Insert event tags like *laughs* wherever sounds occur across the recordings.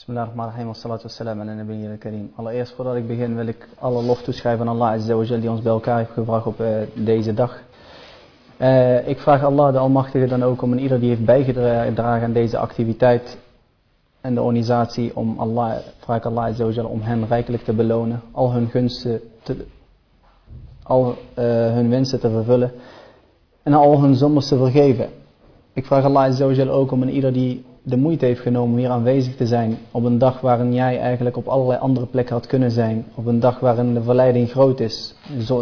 Bismillahirrahmanirrahim wa salatu wassalam ala nabiyyina karim. Allereerst voordat ik begin wil ik alle lof toeschrijven aan Allah Azza wa Jal die ons bij elkaar heeft gebracht op uh, deze dag. Uh, ik vraag Allah de Almachtige dan ook om een ieder die heeft bijgedragen aan deze activiteit en de organisatie om Allah, vraag Allah Azza wa Jal om hen rijkelijk te belonen, al hun gunsten te, al uh, hun wensen te vervullen en al hun zondes te vergeven. Ik vraag Allah Azza wa Jal ook om een ieder die de moeite heeft genomen om hier aanwezig te zijn op een dag waarin jij eigenlijk op allerlei andere plekken had kunnen zijn. Op een dag waarin de verleiding groot is,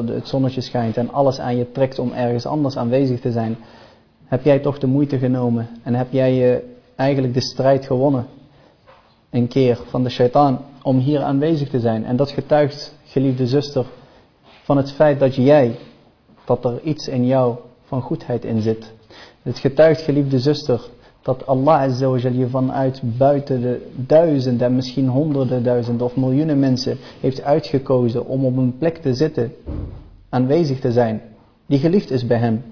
het zonnetje schijnt en alles aan je trekt om ergens anders aanwezig te zijn. Heb jij toch de moeite genomen en heb jij je eigenlijk de strijd gewonnen een keer van de shaitaan om hier aanwezig te zijn. En dat getuigt, geliefde zuster, van het feit dat jij, dat er iets in jou van goedheid in zit. Het getuigt, geliefde zuster, dat Allah Azzawajal je vanuit buiten de duizenden en misschien honderden duizenden of miljoenen mensen heeft uitgekozen om op een plek te zitten, aanwezig te zijn, die geliefd is bij hem.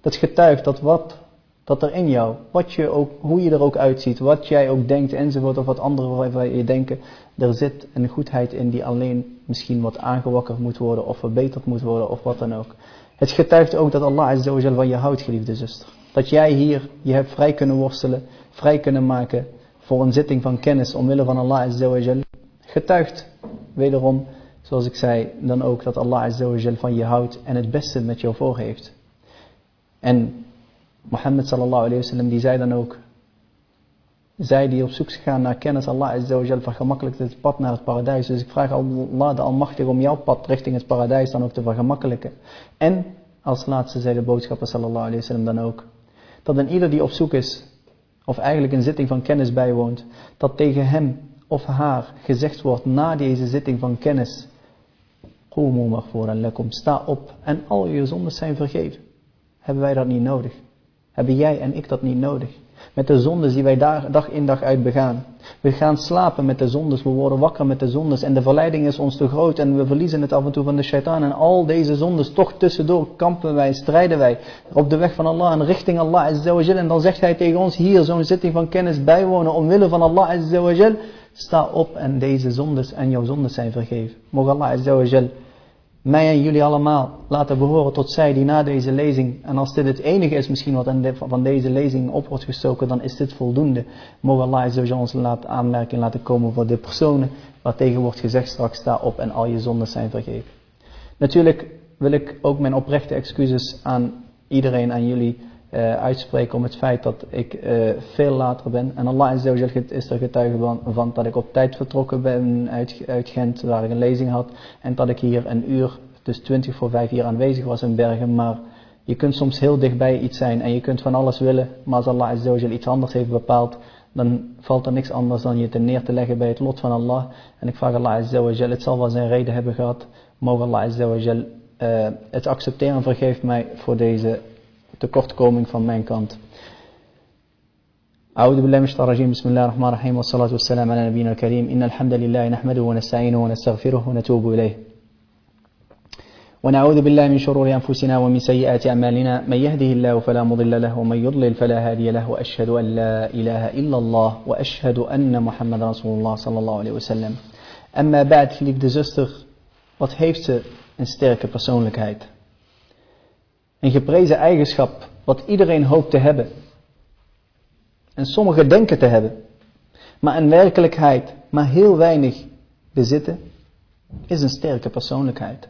Dat getuigt dat wat dat er in jou, wat je ook, hoe je er ook uitziet, wat jij ook denkt enzovoort, of wat anderen van je denken, er zit een goedheid in die alleen misschien wat aangewakkerd moet worden, of verbeterd moet worden, of wat dan ook. Het getuigt ook dat Allah Azzawajal van je houdt, geliefde zuster. Dat jij hier je hebt vrij kunnen worstelen, vrij kunnen maken voor een zitting van kennis omwille van Allah Azzawajal. Getuigt wederom, zoals ik zei, dan ook dat Allah Azzawajal van je houdt en het beste met jou voor heeft. En Mohammed sallallahu alayhi wasallam die zei dan ook, zij die op zoek gaan naar kennis, Allah Azzawajal vergemakkelijkt het pad naar het paradijs. Dus ik vraag Allah de Almachtige om jouw pad richting het paradijs dan ook te vergemakkelijken. En als laatste zei de boodschapper sallallahu alayhi wasallam dan ook, dat een ieder die op zoek is, of eigenlijk een zitting van kennis bijwoont, dat tegen hem of haar gezegd wordt na deze zitting van kennis, Qumu maghfuran lakum, sta op en al je zondes zijn vergeven. Hebben wij dat niet nodig? Hebben jij en ik dat niet nodig? Met de zondes die wij dag in dag uit begaan. We gaan slapen met de zondes, we worden wakker met de zondes en de verleiding is ons te groot en we verliezen het af en toe van de shaitaan. En al deze zondes, toch tussendoor kampen wij, strijden wij op de weg van Allah en richting Allah Azzawajal. En dan zegt hij tegen ons hier zo'n zitting van kennis bijwonen omwille van Allah. Sta op en deze zondes en jouw zondes zijn vergeven. Mogen Allah mij en jullie allemaal laten behoren tot zij die na deze lezing, en als dit het enige is misschien wat van deze lezing op wordt gestoken, dan is dit voldoende. Mogen Allah ons laten aanmerking laten komen voor de personen waar tegen wordt gezegd straks sta op en al je zonden zijn vergeven. Natuurlijk wil ik ook mijn oprechte excuses aan iedereen, aan jullie uh, uitspreken om het feit dat ik uh, veel later ben. En Allah is er getuige van, van, dat ik op tijd vertrokken ben uit, uit, Gent, waar ik een lezing had. En dat ik hier een uur, dus 20 voor 5 hier aanwezig was in Bergen. Maar je kunt soms heel dichtbij iets zijn en je kunt van alles willen. Maar als Allah iets anders heeft bepaald, dan valt er niks anders dan je te neer te leggen bij het lot van Allah. En ik vraag Allah Azzawajal, het zal wel zijn reden hebben gehad. Mogen Allah Azzawajal uh, het accepteren vergeeft mij voor deze tekortkoming van mijn kant. أعوذ بالله من الشيطان الرجيم بسم الله الرحمن الرحيم والصلاة والسلام على نبينا الكريم إن الحمد لله نحمده ونستعينه ونستغفره ونتوب إليه ونعوذ بالله من شرور أنفسنا ومن سيئات أعمالنا من يهده الله فلا مضل له ومن يضلل فلا هادي له وأشهد أن لا إله إلا الله وأشهد أن محمد رسول الله صلى الله عليه وسلم أما بعد geliefde zuster wat heeft ze een sterke persoonlijkheid? Een geprezen eigenschap wat iedereen hoopt te hebben. En sommigen denken te hebben. Maar in werkelijkheid maar heel weinig bezitten, is een sterke persoonlijkheid.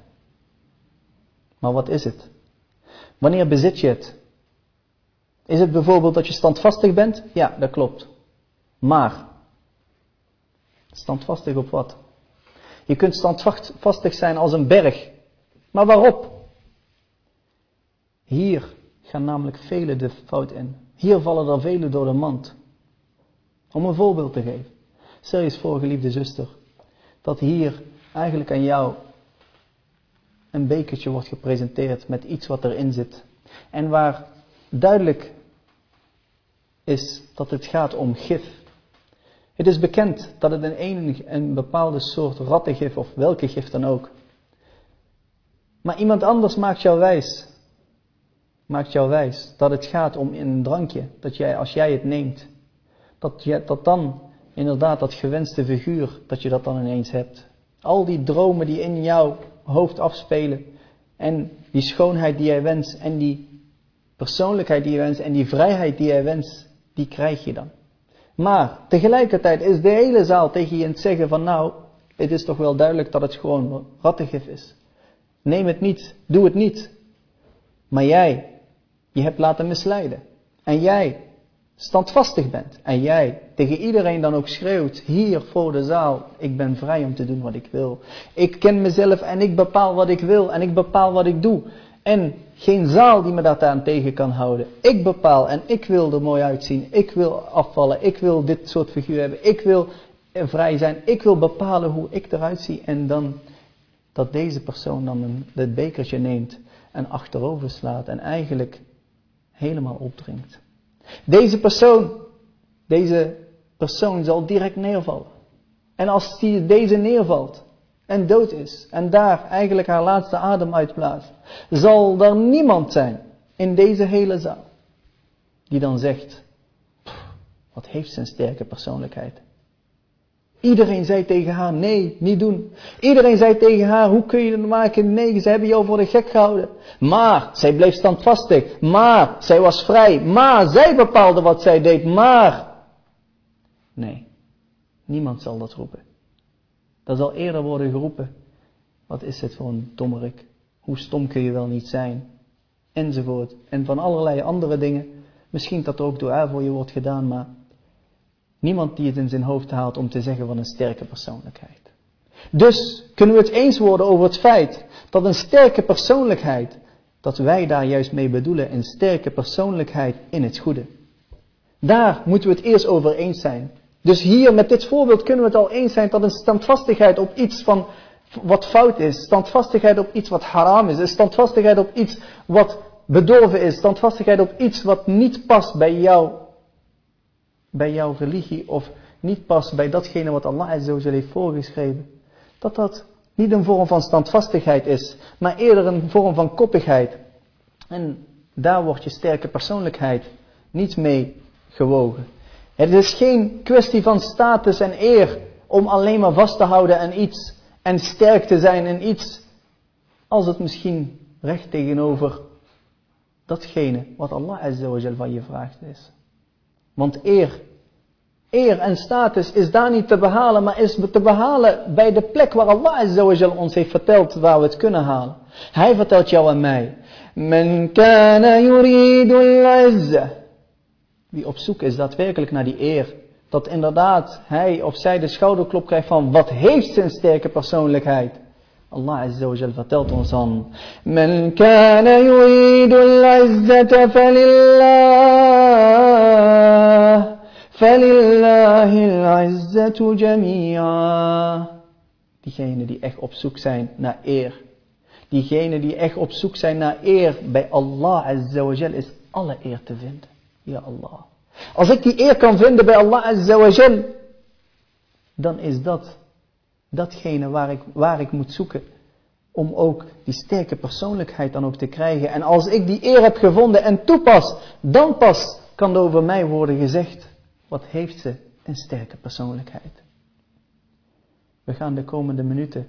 Maar wat is het? Wanneer bezit je het? Is het bijvoorbeeld dat je standvastig bent? Ja, dat klopt. Maar, standvastig op wat? Je kunt standvastig zijn als een berg. Maar waarop? Hier gaan namelijk velen de fout in. Hier vallen er velen door de mand. Om een voorbeeld te geven. Stel eens voor, geliefde zuster, dat hier eigenlijk aan jou een bekertje wordt gepresenteerd met iets wat erin zit. En waar duidelijk is dat het gaat om gif. Het is bekend dat het in een, een bepaalde soort rattengif of welke gif dan ook. Maar iemand anders maakt jou wijs. Maakt jou wijs dat het gaat om een drankje. Dat jij, als jij het neemt, dat, je, dat dan inderdaad dat gewenste figuur, dat je dat dan ineens hebt. Al die dromen die in jouw hoofd afspelen. En die schoonheid die jij wenst. En die persoonlijkheid die je wenst. En die vrijheid die jij wenst. Die krijg je dan. Maar tegelijkertijd is de hele zaal tegen je aan het zeggen van nou, het is toch wel duidelijk dat het gewoon rattengif is. Neem het niet, doe het niet. Maar jij, je hebt laten misleiden. En jij standvastig bent. En jij tegen iedereen dan ook schreeuwt, hier voor de zaal, ik ben vrij om te doen wat ik wil. Ik ken mezelf en ik bepaal wat ik wil en ik bepaal wat ik doe. En geen zaal die me daaraan tegen kan houden. Ik bepaal en ik wil er mooi uitzien. Ik wil afvallen. Ik wil dit soort figuur hebben. Ik wil vrij zijn. Ik wil bepalen hoe ik eruit zie. En dan dat deze persoon dan het bekertje neemt en achterover slaat en eigenlijk helemaal opdringt. Deze persoon, deze persoon zal direct neervallen. En als die, deze neervalt en dood is en daar eigenlijk haar laatste adem uitblaast, zal er niemand zijn in deze hele zaal die dan zegt, wat heeft een sterke persoonlijkheid. Iedereen zei tegen haar, nee, niet doen. Iedereen zei tegen haar, hoe kun je dat maken? Nee, ze hebben jou voor de gek gehouden. Maar, zij bleef standvastig. Maar, zij was vrij. Maar, zij bepaalde wat zij deed. Maar, nee, niemand zal dat roepen. Dat zal eerder worden geroepen. Wat is dit voor een dommerik? Hoe stom kun je wel niet zijn? Enzovoort. En van allerlei andere dingen. Misschien dat er ook door haar voor je wordt gedaan, maar Niemand die het in zijn hoofd haalt om te zeggen van een sterke persoonlijkheid. Dus kunnen we het eens worden over het feit dat een sterke persoonlijkheid, dat wij daar juist mee bedoelen, een sterke persoonlijkheid in het goede. Daar moeten we het eerst over eens zijn. Dus hier met dit voorbeeld kunnen we het al eens zijn dat een standvastigheid op iets van wat fout is, standvastigheid op iets wat haram is, standvastigheid op iets wat bedorven is, standvastigheid op iets wat niet past bij jou bij jouw religie of niet past bij datgene wat Allah Azzawajal heeft voorgeschreven, dat dat niet een vorm van standvastigheid is, maar eerder een vorm van koppigheid. En daar wordt je sterke persoonlijkheid niet mee gewogen. Het is geen kwestie van status en eer om alleen maar vast te houden aan iets en sterk te zijn in iets, als het misschien recht tegenover datgene wat Allah Azzawajal van je vraagt is. Want eer, eer en status is daar niet te behalen, maar is te behalen bij de plek waar Allah ons heeft verteld waar we het kunnen halen. Hij vertelt jou en mij. Men kana Wie op zoek is daadwerkelijk naar die eer. Dat inderdaad hij of zij de schouderklop krijgt van wat heeft zijn sterke persoonlijkheid. Allah Azza vertelt ons dan. Men kana yuridu al-izzata falillah. Diegenen die echt op zoek zijn naar eer. Diegenen die echt op zoek zijn naar eer bij Allah Azza wa is alle eer te vinden. Ja Allah. Als ik die eer kan vinden bij Allah Azza wa dan is dat datgene waar ik, waar ik moet zoeken. Om ook die sterke persoonlijkheid dan ook te krijgen. En als ik die eer heb gevonden en toepas, dan pas kan er over mij worden gezegd. Wat heeft ze een sterke persoonlijkheid. We gaan de komende minuten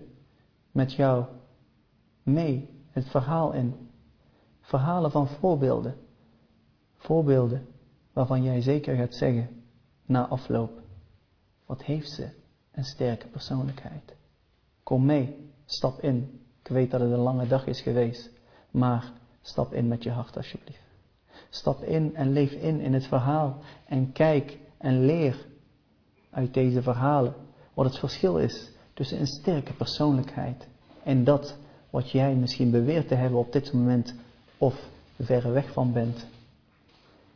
met jou mee het verhaal in. Verhalen van voorbeelden. Voorbeelden waarvan jij zeker gaat zeggen na afloop. Wat heeft ze een sterke persoonlijkheid. Kom mee, stap in. Ik weet dat het een lange dag is geweest, maar stap in met je hart alsjeblieft. Stap in en leef in in het verhaal en kijk en leer uit deze verhalen wat het verschil is tussen een sterke persoonlijkheid en dat wat jij misschien beweert te hebben op dit moment of verre weg van bent.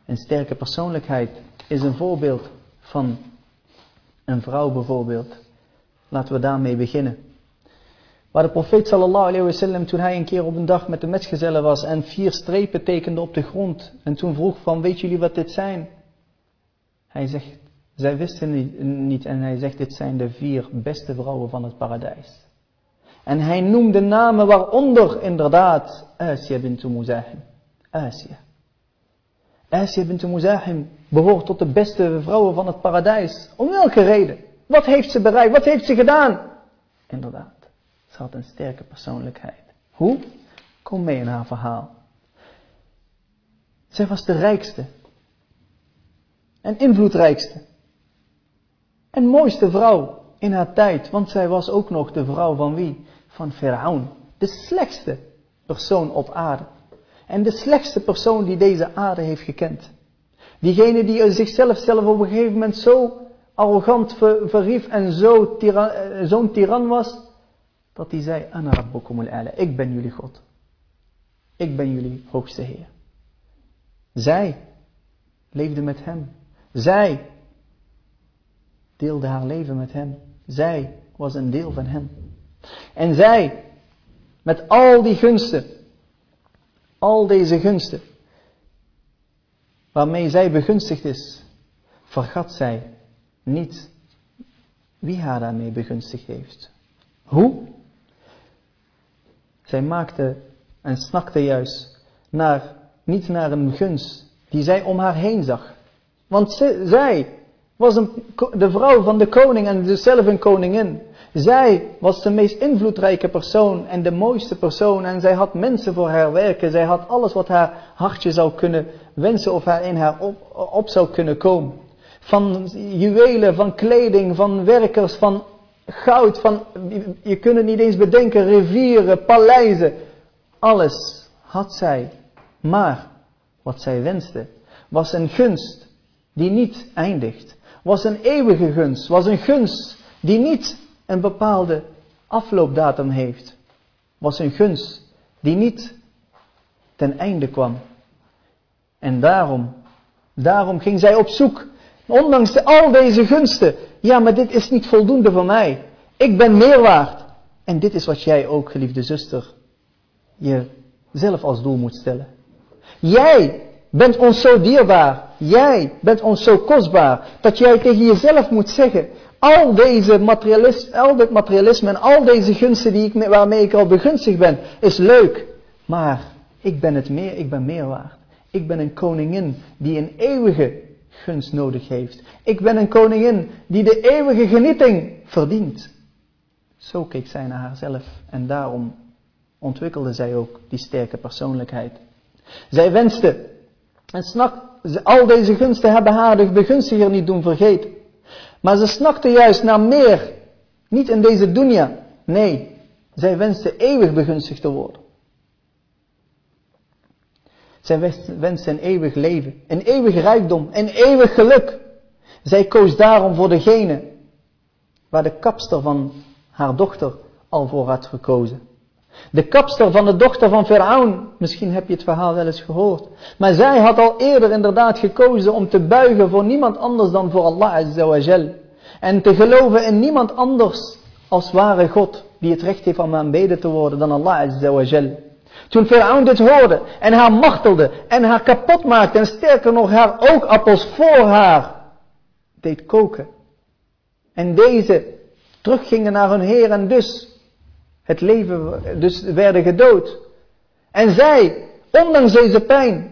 Een sterke persoonlijkheid is een voorbeeld van een vrouw bijvoorbeeld. Laten we daarmee beginnen. Waar de profeet sallallahu alayhi wa sallam, toen hij een keer op een dag met de metgezellen was en vier strepen tekende op de grond. En toen vroeg van, weet jullie wat dit zijn? Hij zegt, zij wisten niet, en hij zegt, dit zijn de vier beste vrouwen van het paradijs. En hij noemde namen waaronder inderdaad Asia bint Muzahim. Asia. Asia bint Muzahim behoort tot de beste vrouwen van het paradijs. Om welke reden? Wat heeft ze bereikt? Wat heeft ze gedaan? Inderdaad, ze had een sterke persoonlijkheid. Hoe? Kom mee in haar verhaal. Zij was de rijkste en invloedrijkste en mooiste vrouw in haar tijd, want zij was ook nog de vrouw van wie? Van Faraon, de slechtste persoon op aarde. En de slechtste persoon die deze aarde heeft gekend. Diegene die zichzelf zelf op een gegeven moment zo arrogant verhief en zo eh, zo'n tiran was, dat hij zei, Ana ik ben jullie God. Ik ben jullie hoogste Heer. Zij leefde met hem. Zij deelde haar leven met hem. Zij was een deel van hem. En zij, met al die gunsten, al deze gunsten, waarmee zij begunstigd is, vergat zij niet wie haar daarmee begunstigd heeft. Hoe? Zij maakte en snakte juist naar, niet naar een gunst die zij om haar heen zag. Want zij was een, de vrouw van de koning en dus zelf een koningin. Zij was de meest invloedrijke persoon en de mooiste persoon en zij had mensen voor haar werken. Zij had alles wat haar hartje zou kunnen wensen of haar in haar op, op zou kunnen komen. Van juwelen, van kleding, van werkers, van goud, van, je kunt het niet eens bedenken, rivieren, paleizen. Alles had zij. Maar wat zij wenste was een gunst die niet eindigt. Was een eeuwige gunst. Was een gunst die niet een bepaalde afloopdatum heeft. Was een gunst die niet ten einde kwam. En daarom, daarom ging zij op zoek. Ondanks de, al deze gunsten. Ja, maar dit is niet voldoende voor mij. Ik ben meer waard. En dit is wat jij ook, geliefde zuster, je zelf als doel moet stellen. Jij bent ons zo dierbaar. Jij bent ons zo kostbaar. Dat jij tegen jezelf moet zeggen. Al deze materialisme, al dit materialisme en al deze gunsten die ik, waarmee ik al begunstigd ben, is leuk. Maar ik ben het meer, ik ben meer waard. Ik ben een koningin die een eeuwige gunst nodig heeft. Ik ben een koningin die de eeuwige genieting verdient. Zo keek zij naar haarzelf en daarom ontwikkelde zij ook die sterke persoonlijkheid. Zij wenste en snak, al deze gunsten hebben haar de begunstiger niet doen vergeten. Maar ze snakte juist naar meer. Niet in deze dunya. Nee, zij wenste eeuwig begunstigd te worden. Zij wenste een eeuwig leven, een eeuwig rijkdom, een eeuwig geluk. Zij koos daarom voor degene waar de kapster van haar dochter al voor had gekozen. De kapster van de dochter van Faraon, misschien heb je het verhaal wel eens gehoord. Maar zij had al eerder inderdaad gekozen om te buigen voor niemand anders dan voor Allah Azza En te geloven in niemand anders als ware God, die het recht heeft om aanbeden te worden dan Allah Azza Toen Faraon dit hoorde en haar machtelde en haar kapot maakte en sterker nog haar ook appels voor haar deed koken. En deze teruggingen naar hun heer en dus het leven, dus werden gedood. En zij, ondanks deze pijn,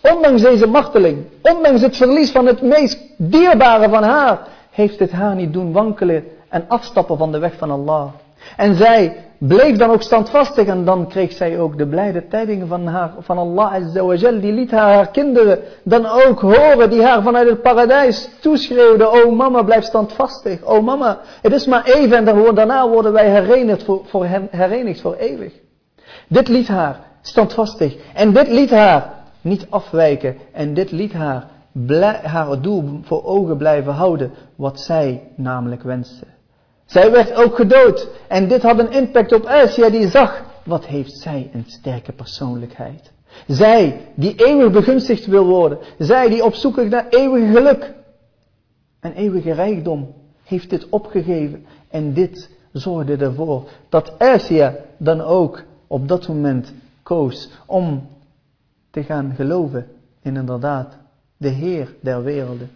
ondanks deze marteling, ondanks het verlies van het meest dierbare van haar, heeft het haar niet doen wankelen en afstappen van de weg van Allah. En zij bleef dan ook standvastig en dan kreeg zij ook de blijde tijdingen van, haar, van Allah Azzawajal. Die liet haar, haar kinderen dan ook horen die haar vanuit het paradijs toeschreeuwden. Oh mama, blijf standvastig. Oh mama, het is maar even en daarna worden wij herenigd voor, voor, herenigd voor eeuwig. Dit liet haar standvastig en dit liet haar niet afwijken en dit liet haar haar doel voor ogen blijven houden wat zij namelijk wenste. Zij werd ook gedood. En dit had een impact op Asia die zag, wat heeft zij een sterke persoonlijkheid. Zij die eeuwig begunstigd wil worden. Zij die op zoek is naar eeuwig geluk. En eeuwige rijkdom heeft dit opgegeven. En dit zorgde ervoor dat Asia dan ook op dat moment koos om te gaan geloven in inderdaad de Heer der werelden.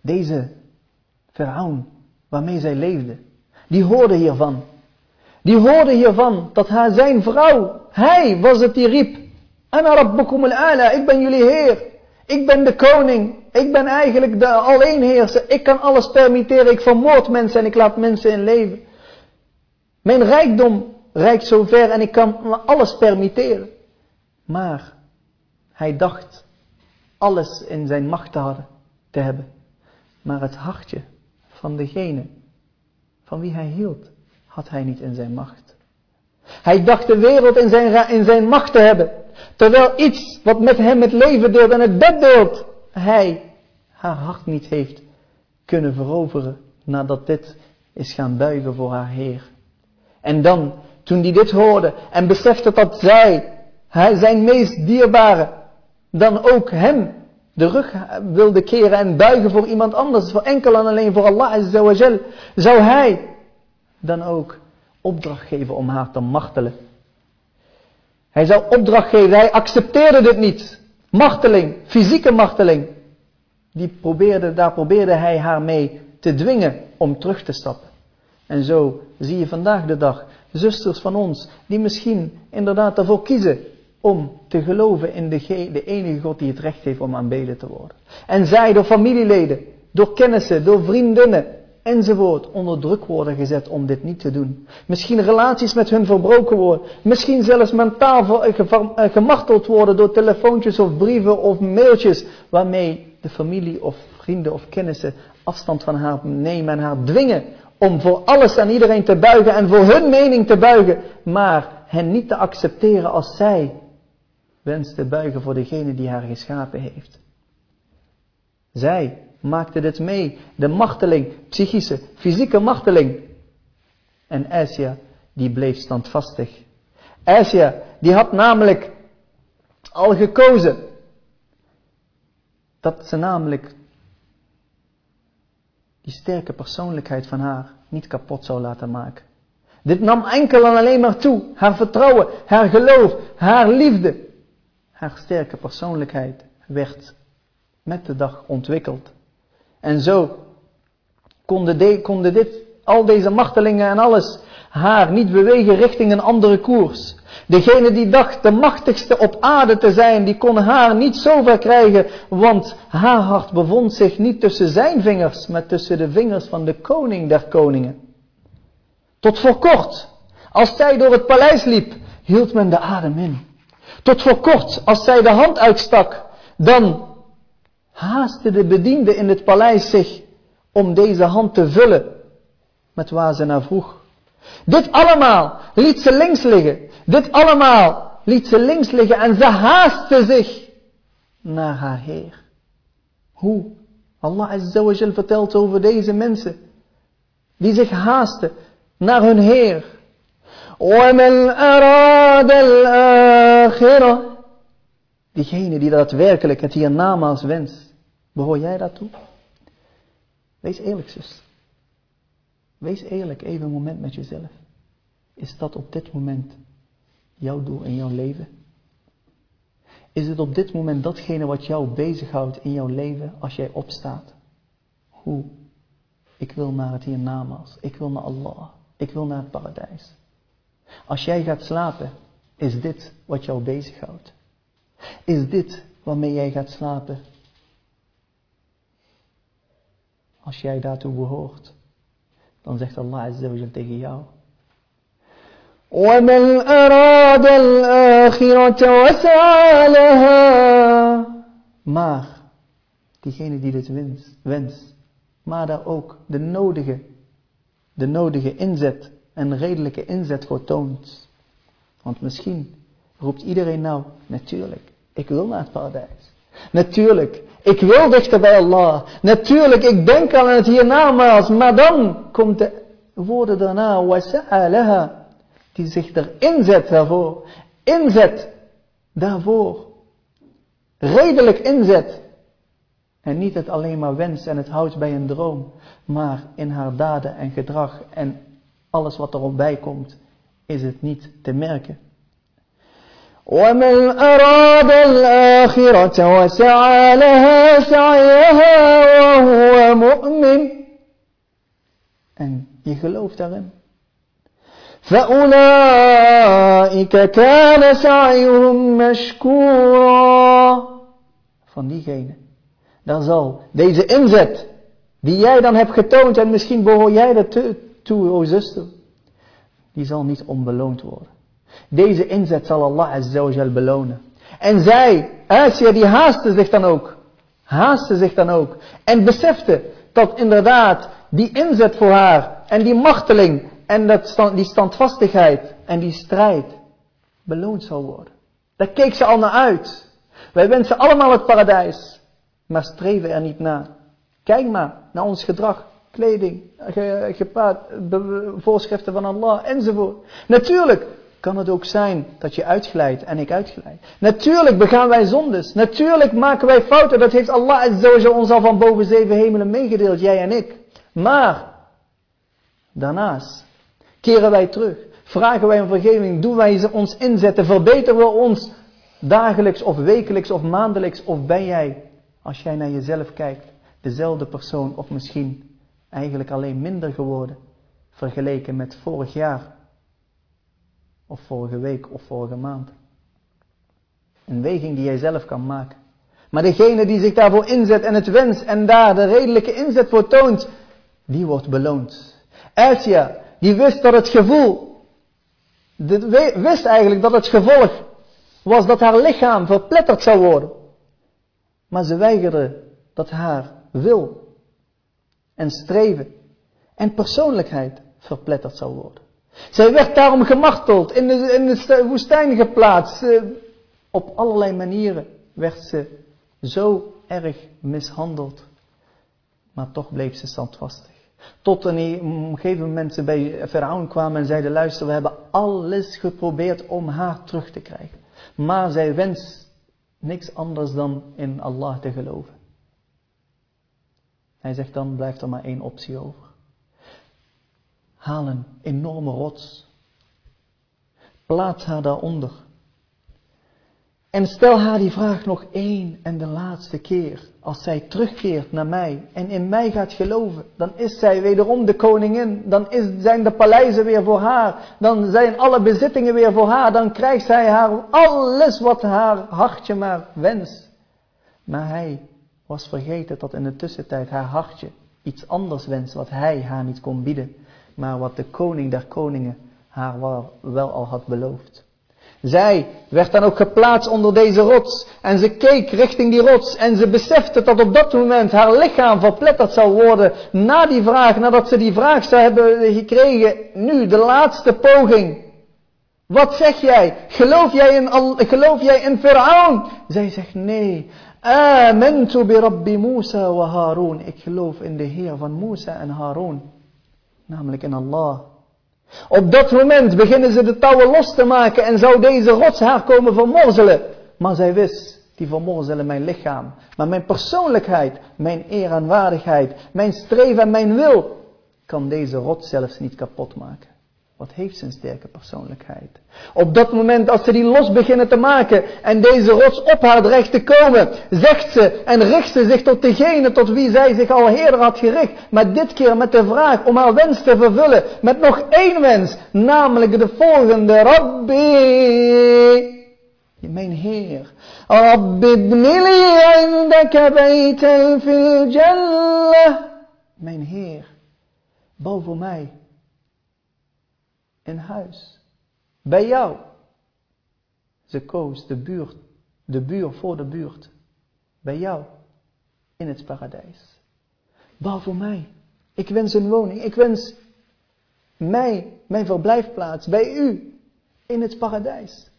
Deze Firaun waarmee zij leefde, die hoorde hiervan. Die hoorde hiervan dat haar, zijn vrouw, hij was het die riep. Ana rabbukum al-ala, ik ben jullie heer. Ik ben de koning. Ik ben eigenlijk de alleenheerser. Ik kan alles permitteren. Ik vermoord mensen en ik laat mensen in leven. Mijn rijkdom reikt zo ver en ik kan alles permitteren. Maar hij dacht alles in zijn macht te, hebben. Maar het hartje van degene van wie hij hield, had hij niet in zijn macht. Hij dacht de wereld in zijn, in zijn macht te hebben. Terwijl iets wat met hem het leven deelt en het bed deelt, hij haar hart niet heeft kunnen veroveren nadat dit is gaan buigen voor haar Heer. En dan, toen hij dit hoorde en besefte dat zij, hij zijn meest dierbare, dan ook hem de rug wilde keren en buigen voor iemand anders, voor enkel en alleen voor Allah Azza wa Jal, zou hij dan ook opdracht geven om haar te martelen. Hij zou opdracht geven, hij accepteerde dit niet. Marteling, fysieke marteling. Die probeerde, daar probeerde hij haar mee te dwingen om terug te stappen. En zo zie je vandaag de dag zusters van ons die misschien inderdaad ervoor kiezen om te geloven in de, de enige God die het recht heeft om aanbeden te worden. En zij door familieleden, door kennissen, door vriendinnen enzovoort onder druk worden gezet om dit niet te doen. Misschien relaties met hun verbroken worden. Misschien zelfs mentaal eh, eh, gemarteld worden door telefoontjes of brieven of mailtjes waarmee de familie of vrienden of kennissen afstand van haar nemen en haar dwingen om voor alles en iedereen te buigen en voor hun mening te buigen, maar hen niet te accepteren als zij wenst te buigen voor degene die haar geschapen heeft. Zij maakte dit mee, de marteling, psychische, fysieke marteling. En Asia, die bleef standvastig. Asia, die had namelijk al gekozen dat ze namelijk die sterke persoonlijkheid van haar niet kapot zou laten maken. Dit nam enkel en alleen maar toe. Haar vertrouwen, haar geloof, haar liefde. Haar sterke persoonlijkheid werd met de dag ontwikkeld. En zo konden, de, dit, al deze machtelingen en alles haar niet bewegen richting een andere koers. Degene die dacht de machtigste op aarde te zijn, die kon haar niet zover krijgen, want haar hart bevond zich niet tussen zijn vingers, maar tussen de vingers van de koning der koningen. Tot voor kort, als zij door het paleis liep, hield men de adem in. Tot voor kort, als zij de hand uitstak, dan haastte de bediende in het paleis zich om deze hand te vullen met waar ze naar vroeg. Dit allemaal liet ze links liggen. Dit allemaal liet ze links liggen en ze haastte zich naar haar Heer. Hoe? Allah Azza vertelt over deze mensen die zich haasten naar hun Heer. وَمَنْ أَرَادَ الْآخِرَةِ Diegene die daadwerkelijk het hiernamaals wenst. Behoor jij daartoe? Wees eerlijk, zus. Wees eerlijk even een moment met jezelf. Is dat op dit moment jouw doel in jouw leven? Is het op dit moment datgene wat jou bezighoudt in jouw leven als jij opstaat? Hoe? Ik wil naar het hiernamaals. Ik wil naar Allah. Ik wil naar het paradijs. Als jij gaat slapen, is dit wat jou bezighoudt? Is dit waarmee jij gaat slapen? Als jij daartoe behoort, dan zegt Allah Azza wa tegen jou. ومن أراد الآخرة وسعى لها Maar, diegene die dit wenst, maar daar ook de nodige, de nodige inzet en redelijke inzet voor toont. Want misschien roept iedereen nou, natuurlijk, ik wil naar het paradijs. Natuurlijk, ik wil dichter bij Allah. Natuurlijk, ik denk aan het hiernamaals. Maar dan komt de woorden daarna, wasa'alaha, die zich er inzet daarvoor. Inzet daarvoor. Redelijk inzet. En niet het alleen maar wens en het houdt bij een droom. Maar in haar daden en gedrag en alles wat erop bij komt, is het niet te merken. ومن أراد الآخرة وسعى لها سعيها وهو mu'min. En je gelooft daarin. فأولئك كان سعيهم مشكورا van diegene. Daar zal deze inzet die jij dan hebt getoond en misschien behoor jij dat toe, o zuster, die zal niet onbeloond worden. Deze inzet zal Allah azawajal belonen. En zij, Asia, die haastte zich dan ook. Haastte zich dan ook. En besefte dat inderdaad die inzet voor haar en die marteling en dat, die standvastigheid en die strijd beloond zal worden. Daar keek ze al naar uit. Wij wensen allemaal het paradijs, maar streven er niet naar. Kijk maar naar ons gedrag, kleding, gepaard, voorschriften van Allah enzovoort. Natuurlijk kan het ook zijn dat je uitglijdt en ik uitglijd. Natuurlijk begaan wij zondes. Natuurlijk maken wij fouten. Dat heeft Allah ons al van boven zeven hemelen meegedeeld, jij en ik. Maar, daarnaast, keren wij terug. Vragen wij om vergeving. Doen wij ons inzetten. Verbeteren we ons dagelijks of wekelijks of maandelijks. Of ben jij, als jij naar jezelf kijkt, dezelfde persoon of misschien eigenlijk alleen minder geworden. Vergeleken met vorig jaar. Of vorige week of vorige maand. Een weging die jij zelf kan maken. Maar degene die zich daarvoor inzet en het wens en daar de redelijke inzet voor toont, die wordt beloond. Asia, die wist dat het gevoel, wist eigenlijk dat het gevolg was dat haar lichaam verpletterd zou worden. Maar ze weigerde dat haar wil en streven en persoonlijkheid verpletterd zou worden. Zij werd daarom gemarteld, in de, in de woestijn geplaatst. Op allerlei manieren werd ze zo erg mishandeld. Maar toch bleef ze standvastig. Tot er een gegeven moment ze bij Faraon kwamen en zeiden, luister, we hebben alles geprobeerd om haar terug te krijgen. Maar zij wenst niks anders dan in Allah te geloven. Hij zegt dan blijft er maar één optie over. Haal een enorme rots. Plaats haar daaronder. En stel haar die vraag nog één en de laatste keer. Als zij terugkeert naar mij en in mij gaat geloven, dan is zij wederom de koningin. Dan zijn de paleizen weer voor haar. Dan zijn alle bezittingen weer voor haar. Dan krijgt zij haar alles wat haar hartje maar wenst. Maar hij was vergeten dat in de tussentijd haar hartje iets anders wenst wat hij haar niet kon bieden. Maar wat de koning der koningen haar wel al had beloofd. Zij werd dan ook geplaatst onder deze rots. En ze keek richting die rots. En ze besefte dat op dat moment haar lichaam verpletterd zou worden. Na die vraag, nadat ze die vraag zou hebben gekregen. Nu, de laatste poging. Wat zeg jij? Geloof jij in, geloof jij in Firaun? Zij zegt nee. Amantu bi Rabbi Musa wa Harun. Ik geloof in de Heer van Musa en Harun. Namelijk in Allah. Op dat moment beginnen ze de touwen los te maken en zou deze rots haar komen vermorzelen. Maar zij wist, die vermorzelen mijn lichaam. Maar mijn persoonlijkheid, mijn eer en waardigheid, mijn streven en mijn wil, kan deze rots zelfs niet kapot maken. Wat heeft een sterke persoonlijkheid? Op dat moment als ze die los beginnen te maken en deze rots op haar dreigt te komen, zegt ze en richt ze zich tot degene tot wie zij zich al eerder had gericht. Maar dit keer met de vraag om haar wens te vervullen. Met nog één wens, namelijk de volgende. Rabbi, mijn Heer. Rabbi ibnili indaka fil. Mijn Heer, voor mij in huis. Bij jou. Ze koos de buurt, de buur voor de buurt. Bij jou. In het paradijs. Bouw voor mij. Ik wens een woning. Ik wens mij, mijn verblijfplaats bij u. In het paradijs.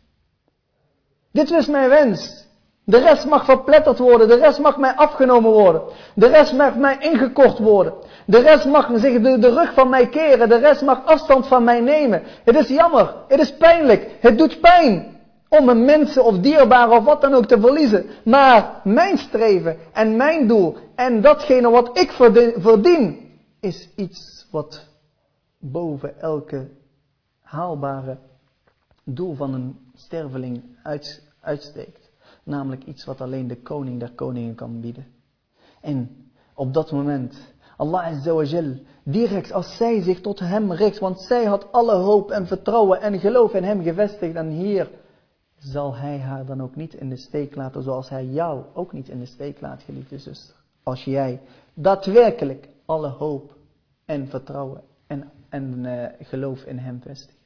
Dit was mijn wens. De rest mag verpletterd worden. De rest mag mij afgenomen worden. De rest mag mij ingekort worden. De rest mag zich de, de rug van mij keren. De rest mag afstand van mij nemen. Het is jammer. Het is pijnlijk. Het doet pijn. Om een mensen of dierbare of wat dan ook te verliezen. Maar mijn streven en mijn doel en datgene wat ik verdien, is iets wat boven elke haalbare doel van een sterveling uitsteekt. Namelijk iets wat alleen de koning der koningen kan bieden. En Op dat moment, Allah Azawajal, direct als zij zich tot hem richt, want zij had alle hoop en vertrouwen en geloof in hem gevestigd. En hier zal hij haar dan ook niet in de steek laten, zoals hij jou ook niet in de steek laat, geliefde zuster. Als jij daadwerkelijk alle hoop en vertrouwen en, en uh, geloof in hem vestigt.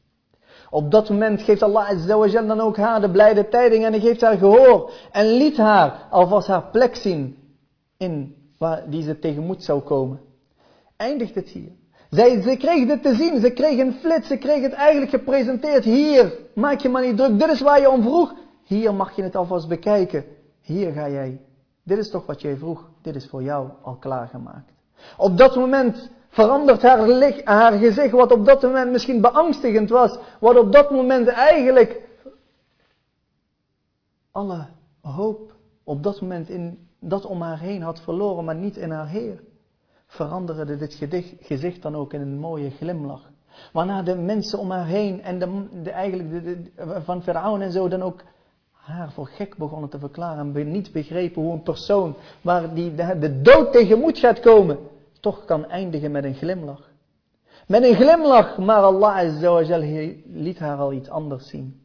Op dat moment geeft Allah Azzawajal dan ook haar de blijde tijding en hij geeft haar gehoor en liet haar alvast haar plek zien in waar die ze tegemoet zou komen. Eindigt het hier. Zij, ze kreeg dit te zien, ze kreeg een flits, ze kreeg het eigenlijk gepresenteerd. Hier, maak je maar niet druk, dit is waar je om vroeg. Hier mag je het alvast bekijken. Hier ga jij. Dit is toch wat jij vroeg, dit is voor jou al klaargemaakt. Op dat moment verandert haar, gezicht, wat op dat moment misschien beangstigend was, wat op dat moment eigenlijk alle hoop op dat moment in dat om haar heen had verloren, maar niet in haar Heer, veranderde dit gezicht dan ook in een mooie glimlach. Waarna de mensen om haar heen en de, eigenlijk de, van Faraon en zo dan ook haar voor gek begonnen te verklaren en niet begrepen hoe een persoon waar die de dood tegemoet gaat komen, toch kan eindigen met een glimlach. Met een glimlach, maar Allah Azzawajal liet haar al iets anders zien.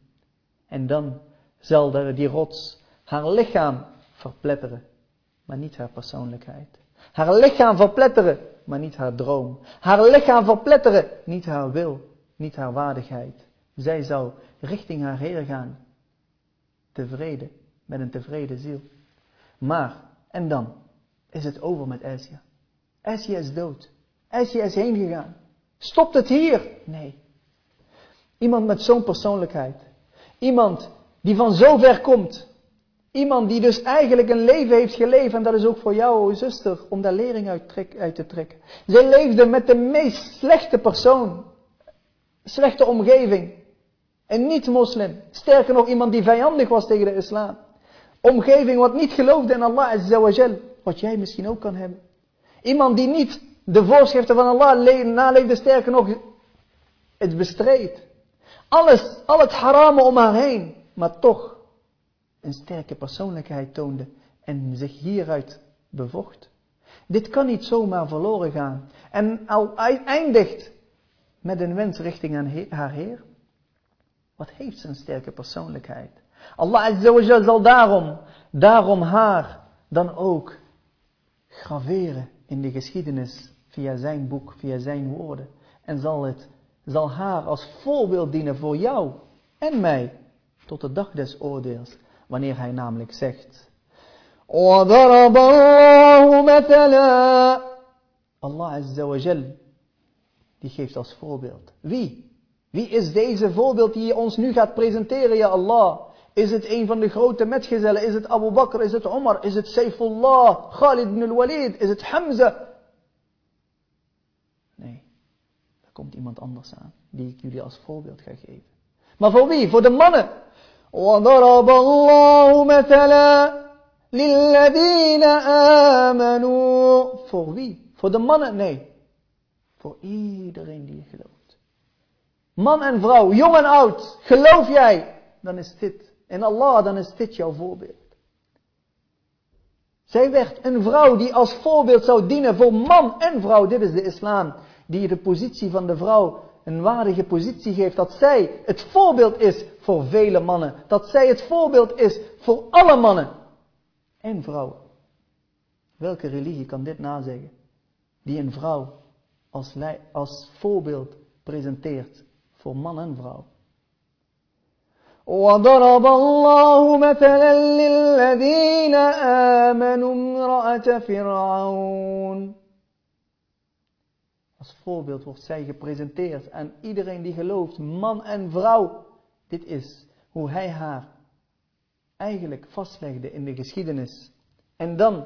En dan zal die rots haar lichaam verpletteren, maar niet haar persoonlijkheid. Haar lichaam verpletteren, maar niet haar droom. Haar lichaam verpletteren, niet haar wil, niet haar waardigheid. Zij zou richting haar Heer gaan, tevreden, met een tevreden ziel. Maar, en dan is het over met Asia. Asia is dood. Asia is heen gegaan. Stopt het hier? Nee. Iemand met zo'n persoonlijkheid. Iemand die van zo ver komt. Iemand die dus eigenlijk een leven heeft geleefd. En dat is ook voor jou, zuster, om daar lering uit, uit te trekken. Zij leefde met de meest slechte persoon. Slechte omgeving. Een niet-moslim. Sterker nog, iemand die vijandig was tegen de islam. Omgeving wat niet geloofde in Allah. Wat jij misschien ook kan hebben. Iemand die niet de voorschriften van Allah naleefde, sterker nog, het bestreed. Alles, al het harame om haar heen, maar toch een sterke persoonlijkheid toonde en zich hieruit bevocht. Dit kan niet zomaar verloren gaan. En al eindigt met een wens richting aan haar Heer. Wat heeft ze een sterke persoonlijkheid? Allah Azza zal daarom, daarom haar dan ook graveren in de geschiedenis via zijn boek, via zijn woorden. En zal het, zal haar als voorbeeld dienen voor jou en mij tot de dag des oordeels. Wanneer hij namelijk zegt. Allah Azza wa die geeft als voorbeeld. Wie? Wie is deze voorbeeld die je ons nu gaat presenteren, ja Allah? Is het een van de grote metgezellen? Is het Abu Bakr? Is het Omar? Is het Saifullah? Khalid ibn al-Walid? Is het Hamza? Nee, er komt iemand anders aan, die ik jullie als voorbeeld ga geven. Maar voor wie? Voor de mannen. وضرب الله مثلا للذين آمنوا Voor wie? Voor de mannen? Nee. Voor iedereen die gelooft. Man en vrouw, jong en oud. Geloof jij? Dan is dit en Allah, dan is dit jouw voorbeeld. Zij werd een vrouw die als voorbeeld zou dienen voor man en vrouw. Dit is de islam. Die de positie van de vrouw een waardige positie geeft. Dat zij het voorbeeld is voor vele mannen. Dat zij het voorbeeld is voor alle mannen en vrouwen. Welke religie kan dit nazeggen? Die een vrouw als, als voorbeeld presenteert voor man en vrouw. وضرب الله مثلا للذين آمنوا امرأة فرعون Als voorbeeld wordt zij gepresenteerd aan iedereen die gelooft, man en vrouw. Dit is hoe hij haar eigenlijk vastlegde in de geschiedenis. En dan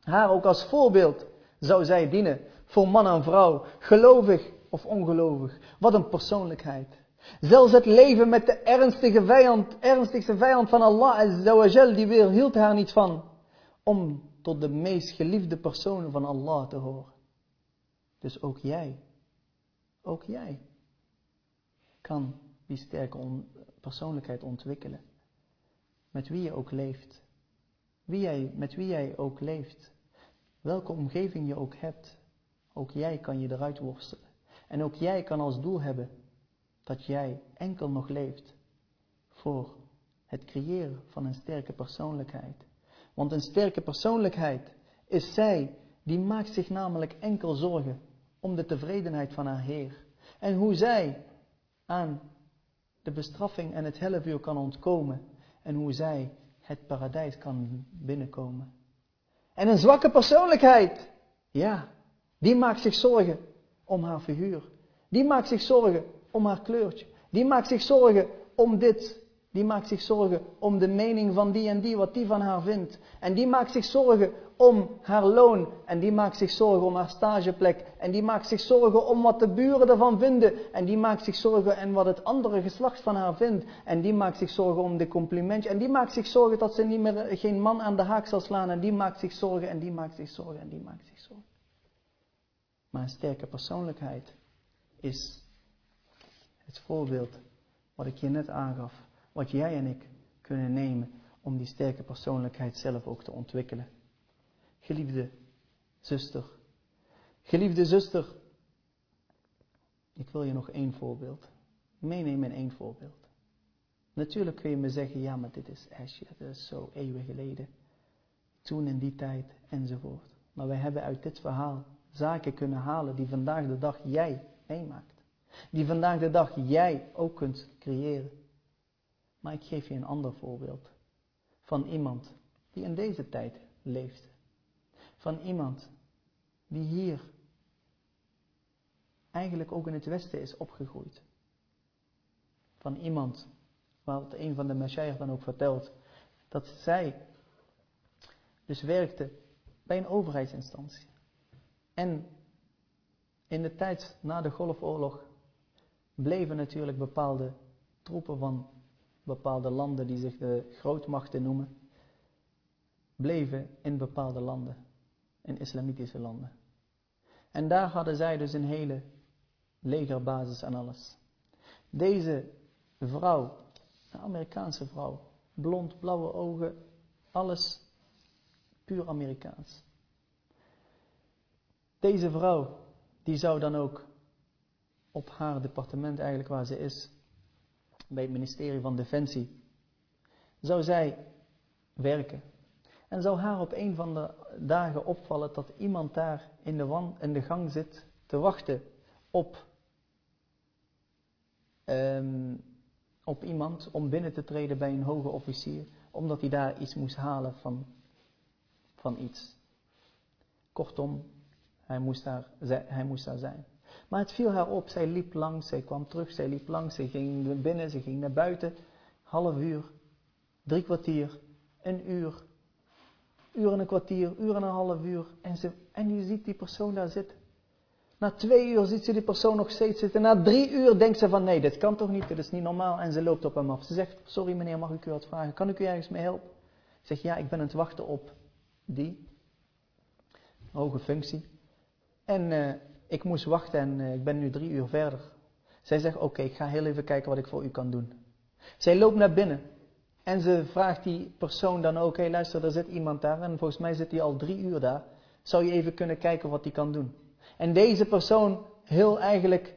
haar ook als voorbeeld zou zij dienen voor man en vrouw, gelovig of ongelovig. Wat een persoonlijkheid. Zelfs het leven met de ernstige vijand, ernstigste vijand van Allah Azzawajal, die weerhield haar niet van om tot de meest geliefde personen van Allah te horen. Dus ook jij, ook jij kan die sterke persoonlijkheid ontwikkelen. Met wie je ook leeft. Wie jij, met wie jij ook leeft. welke omgeving je ook hebt, ook jij kan je eruit worstelen. En ook jij kan als doel hebben dat jij enkel nog leeft voor het creëren van een sterke persoonlijkheid. Want een sterke persoonlijkheid is zij die maakt zich namelijk enkel zorgen om de tevredenheid van haar Heer. En hoe zij aan de bestraffing en het hellevuur kan ontkomen. En hoe zij het paradijs kan binnenkomen. En een zwakke persoonlijkheid, ja, die maakt zich zorgen om haar figuur. Die maakt zich zorgen om haar kleurtje. Die maakt zich zorgen om dit. Die maakt zich zorgen om de mening van die en die, wat die van haar vindt. En die maakt zich zorgen om haar loon. En die maakt zich zorgen om haar stageplek. En die maakt zich zorgen om wat de buren ervan vinden. En die maakt zich zorgen en wat het andere geslacht van haar vindt. En die maakt zich zorgen om de complimentje. En die maakt zich zorgen dat ze niet meer, geen man aan de haak zal slaan. En die maakt zich zorgen en die maakt zich zorgen en die maakt zich zorgen. Maar een sterke persoonlijkheid is het voorbeeld wat ik je net aangaf. Wat jij en ik kunnen nemen om die sterke persoonlijkheid zelf ook te ontwikkelen. Geliefde zuster, geliefde zuster, ik wil je nog één voorbeeld meenemen in één voorbeeld. Natuurlijk kun je me zeggen, ja, maar dit is Asje, dat is zo eeuwen geleden. Toen in die tijd, enzovoort. Maar wij hebben uit dit verhaal zaken kunnen halen die vandaag de dag jij meemaakt. Die vandaag de dag jij ook kunt creëren. Maar ik geef je een ander voorbeeld. Van iemand die in deze tijd leeft. Van iemand die hier eigenlijk ook in het Westen is opgegroeid. Van iemand, wat een van de Messiah dan ook vertelt, dat zij dus werkte bij een overheidsinstantie. En in de tijd na de Golfoorlog bleven natuurlijk bepaalde troepen van bepaalde landen die zich de grootmachten noemen, bleven in bepaalde landen, in islamitische landen. En daar hadden zij dus een hele legerbasis en alles. Deze vrouw, een Amerikaanse vrouw, blond, blauwe ogen, alles puur Amerikaans. Deze vrouw, die zou dan ook op haar departement eigenlijk waar ze is, bij het ministerie van Defensie, zou zij werken. En zou haar op een van de dagen opvallen dat iemand daar in de, in de gang zit te wachten op, um, op iemand om binnen te treden bij een hoge officier, omdat hij daar iets moest halen van, van iets. Kortom, hij moest, daar, hij moest daar zijn. Maar het viel haar op, zij liep langs, zij kwam terug, zij liep langs, zij ging binnen, ze ging naar buiten. Half uur, drie kwartier, een uur, uur en een kwartier, uur en een half uur. En, ze, en je ziet die persoon daar zitten. Na twee uur ziet ze die persoon nog steeds zitten. Na drie uur denkt ze van nee, dit kan toch niet, dit is niet normaal. En ze loopt op hem af. Ze zegt, sorry meneer, mag ik u wat vragen? Kan ik u ergens mee helpen? Zegt, ja, ik ben aan het wachten op die hoge functie. En uh, ik moest wachten en uh, ik ben nu drie uur verder. Zij zegt, oké, ik ga heel even kijken wat ik voor u kan doen. Zij loopt naar binnen. En ze vraagt die persoon dan hey, luister, er zit iemand daar en volgens mij zit hij al drie uur daar. Zou je even kunnen kijken wat hij kan doen? En deze persoon heel eigenlijk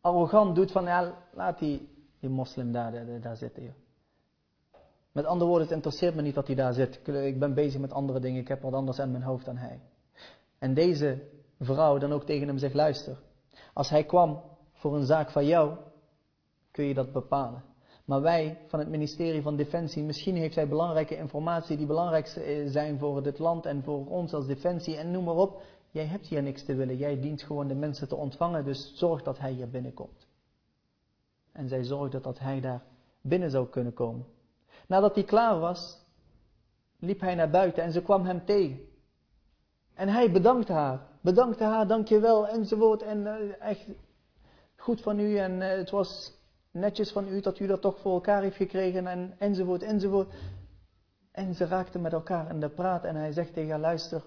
arrogant doet van, ja, laat die, die moslim daar, daar, zitten. Met andere woorden, het interesseert me niet dat hij daar zit. Ik ben bezig met andere dingen, ik heb wat anders aan mijn hoofd dan hij. En deze vrouw dan ook tegen hem zegt, luister, als hij kwam voor een zaak van jou, kun je dat bepalen. Maar wij van het ministerie van Defensie, misschien heeft hij belangrijke informatie die belangrijk zijn voor dit land en voor ons als Defensie en noem maar op. Jij hebt hier niks te willen, jij dient gewoon de mensen te ontvangen, dus zorg dat hij hier binnenkomt. En zij zorgde dat hij daar binnen zou kunnen komen. Nadat hij klaar was, liep hij naar buiten en ze kwam hem tegen. En hij bedankte haar. Bedankte haar, dankjewel, enzovoort. En uh, echt goed van u. En uh, het was netjes van u dat u dat toch voor elkaar heeft gekregen. En, enzovoort, enzovoort. En ze raakten met elkaar in de praat. En hij zegt tegen haar, luister,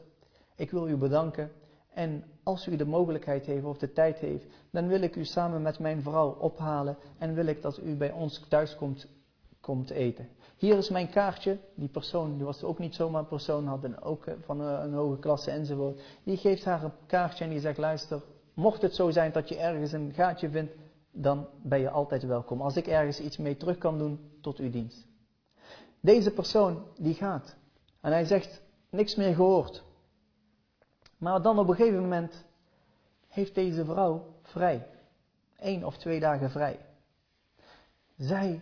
ik wil u bedanken. En als u de mogelijkheid heeft of de tijd heeft, dan wil ik u samen met mijn vrouw ophalen. En wil ik dat u bij ons thuis komt, komt eten. Hier is mijn kaartje. Die persoon, die was ook niet zomaar een persoon, had een, ook eh, van een, een hoge klasse enzovoort. Die geeft haar een kaartje en die zegt, luister, mocht het zo zijn dat je ergens een gaatje vindt, dan ben je altijd welkom. Als ik ergens iets mee terug kan doen, tot uw dienst. Deze persoon, die gaat. En hij zegt, niks meer gehoord. Maar dan op een gegeven moment heeft deze vrouw vrij. Eén of twee dagen vrij. Zij,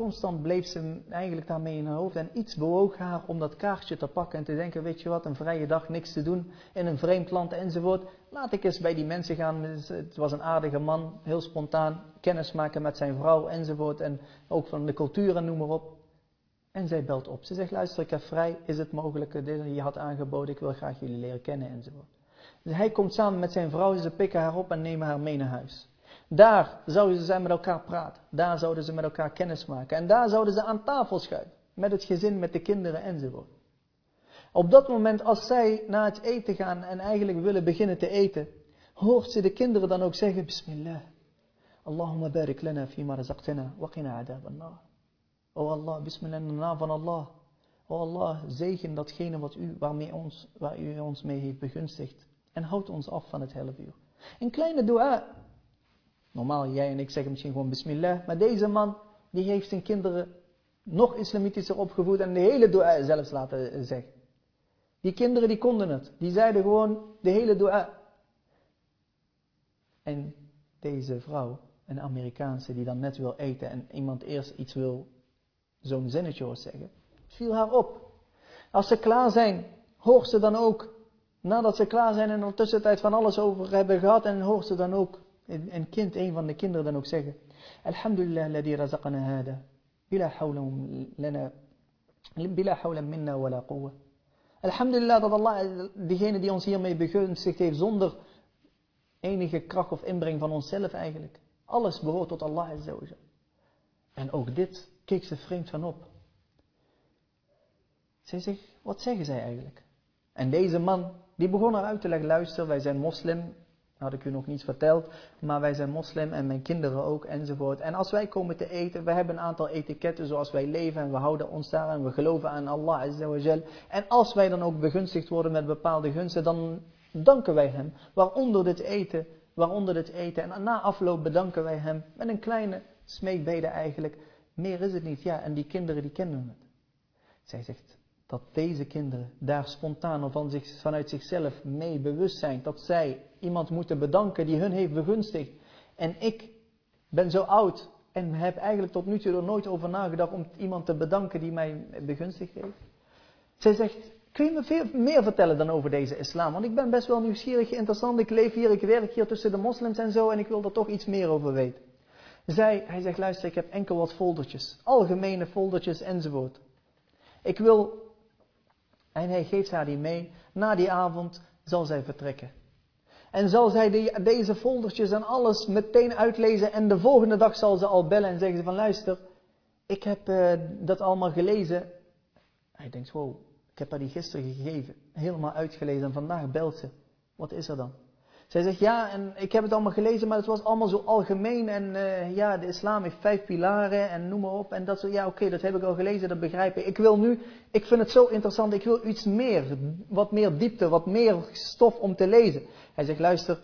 constant bleef ze eigenlijk daarmee in haar hoofd en iets bewoog haar om dat kaartje te pakken en te denken, weet je wat, een vrije dag, niks te doen, in een vreemd land enzovoort. Laat ik eens bij die mensen gaan, het was een aardige man, heel spontaan, kennis maken met zijn vrouw enzovoort en ook van de cultuur en noem maar op. En zij belt op. Ze zegt, luister, ik heb vrij, is het mogelijk, je had aangeboden, ik wil graag jullie leren kennen enzovoort. Dus hij komt samen met zijn vrouw, ze pikken haar op en nemen haar mee naar huis. Daar zouden ze met elkaar praten. Daar zouden ze met elkaar kennis maken. En daar zouden ze aan tafel schuiven. Met het gezin, met de kinderen enzovoort. Op dat moment, als zij naar het eten gaan en eigenlijk willen beginnen te eten, hoort ze de kinderen dan ook zeggen: Bismillah. Allahumma barik lana fima razaqtana wa qina adab O Allah, bismillah in de naam van Allah. O Allah, zegen datgene wat u, waarmee ons, waar u ons mee heeft begunstigd. En houd ons af van het hellevuur. Een kleine dua. Normaal, jij en ik zeggen misschien gewoon bismillah. Maar deze man, die heeft zijn kinderen nog islamitischer opgevoed en de hele dua zelfs laten zeggen. Die kinderen die konden het. Die zeiden gewoon de hele dua. En deze vrouw, een Amerikaanse die dan net wil eten en iemand eerst iets wil, zo'n zinnetje hoort zeggen, viel haar op. Als ze klaar zijn, hoort ze dan ook Nadat ze klaar zijn en er tussentijd van alles over hebben gehad en hoort ze dan ook een kind, een van de kinderen dan ook zeggen. Alhamdulillah ladi razaqana hada. Bila lana. Bila hawla minna wala. Alhamdulillah dat Allah, diegene die ons hiermee begunstigd heeft zonder enige kracht of inbreng van onszelf eigenlijk. Alles behoort tot Allah. En ook dit keek ze vreemd van op. Zij zegt, wat zeggen zij eigenlijk? En deze man, die begon eruit te leggen, luister, wij zijn moslim, had ik u nog niet verteld, maar wij zijn moslim en mijn kinderen ook enzovoort. En als wij komen te eten, we hebben een aantal etiketten zoals wij leven en we houden ons daar en we geloven aan Allah azawajal. En als wij dan ook begunstigd worden met bepaalde gunsten, dan danken wij hem, waaronder dit eten, waaronder dit eten. En na afloop bedanken wij hem met een kleine smeekbede eigenlijk. Meer is het niet, ja, en die kinderen die kennen het. Zij zegt, dat deze kinderen daar spontaan van zich, vanuit zichzelf mee bewust zijn dat zij iemand moeten bedanken die hun heeft begunstigd. En ik ben zo oud en heb eigenlijk tot nu toe er nooit over nagedacht om iemand te bedanken die mij begunstigd heeft. Zij zegt, kun je me veel meer vertellen dan over deze islam? Want ik ben best wel nieuwsgierig, interessant, ik leef hier, ik werk hier tussen de moslims en zo en ik wil er toch iets meer over weten. Zij, hij zegt, luister, ik heb enkel wat foldertjes, algemene foldertjes enzovoort. Ik wil en hij geeft haar die mee. Na die avond zal zij vertrekken. En zal zij deze foldertjes en alles meteen uitlezen. En de volgende dag zal ze al bellen en zeggen ze van luister, ik heb uh, dat allemaal gelezen. Hij denkt, wow, ik heb haar die gisteren gegeven. Helemaal uitgelezen en vandaag belt ze. Wat is er dan? Zij zegt, ja, en ik heb het allemaal gelezen, maar het was allemaal zo algemeen. En uh, ja, de islam heeft vijf pilaren en noem maar op. En dat zo, ja, oké, dat heb ik al gelezen, dat begrijp ik. Ik wil nu, ik vind het zo interessant, ik wil iets meer, wat meer diepte, wat meer stof om te lezen. Hij zegt, luister,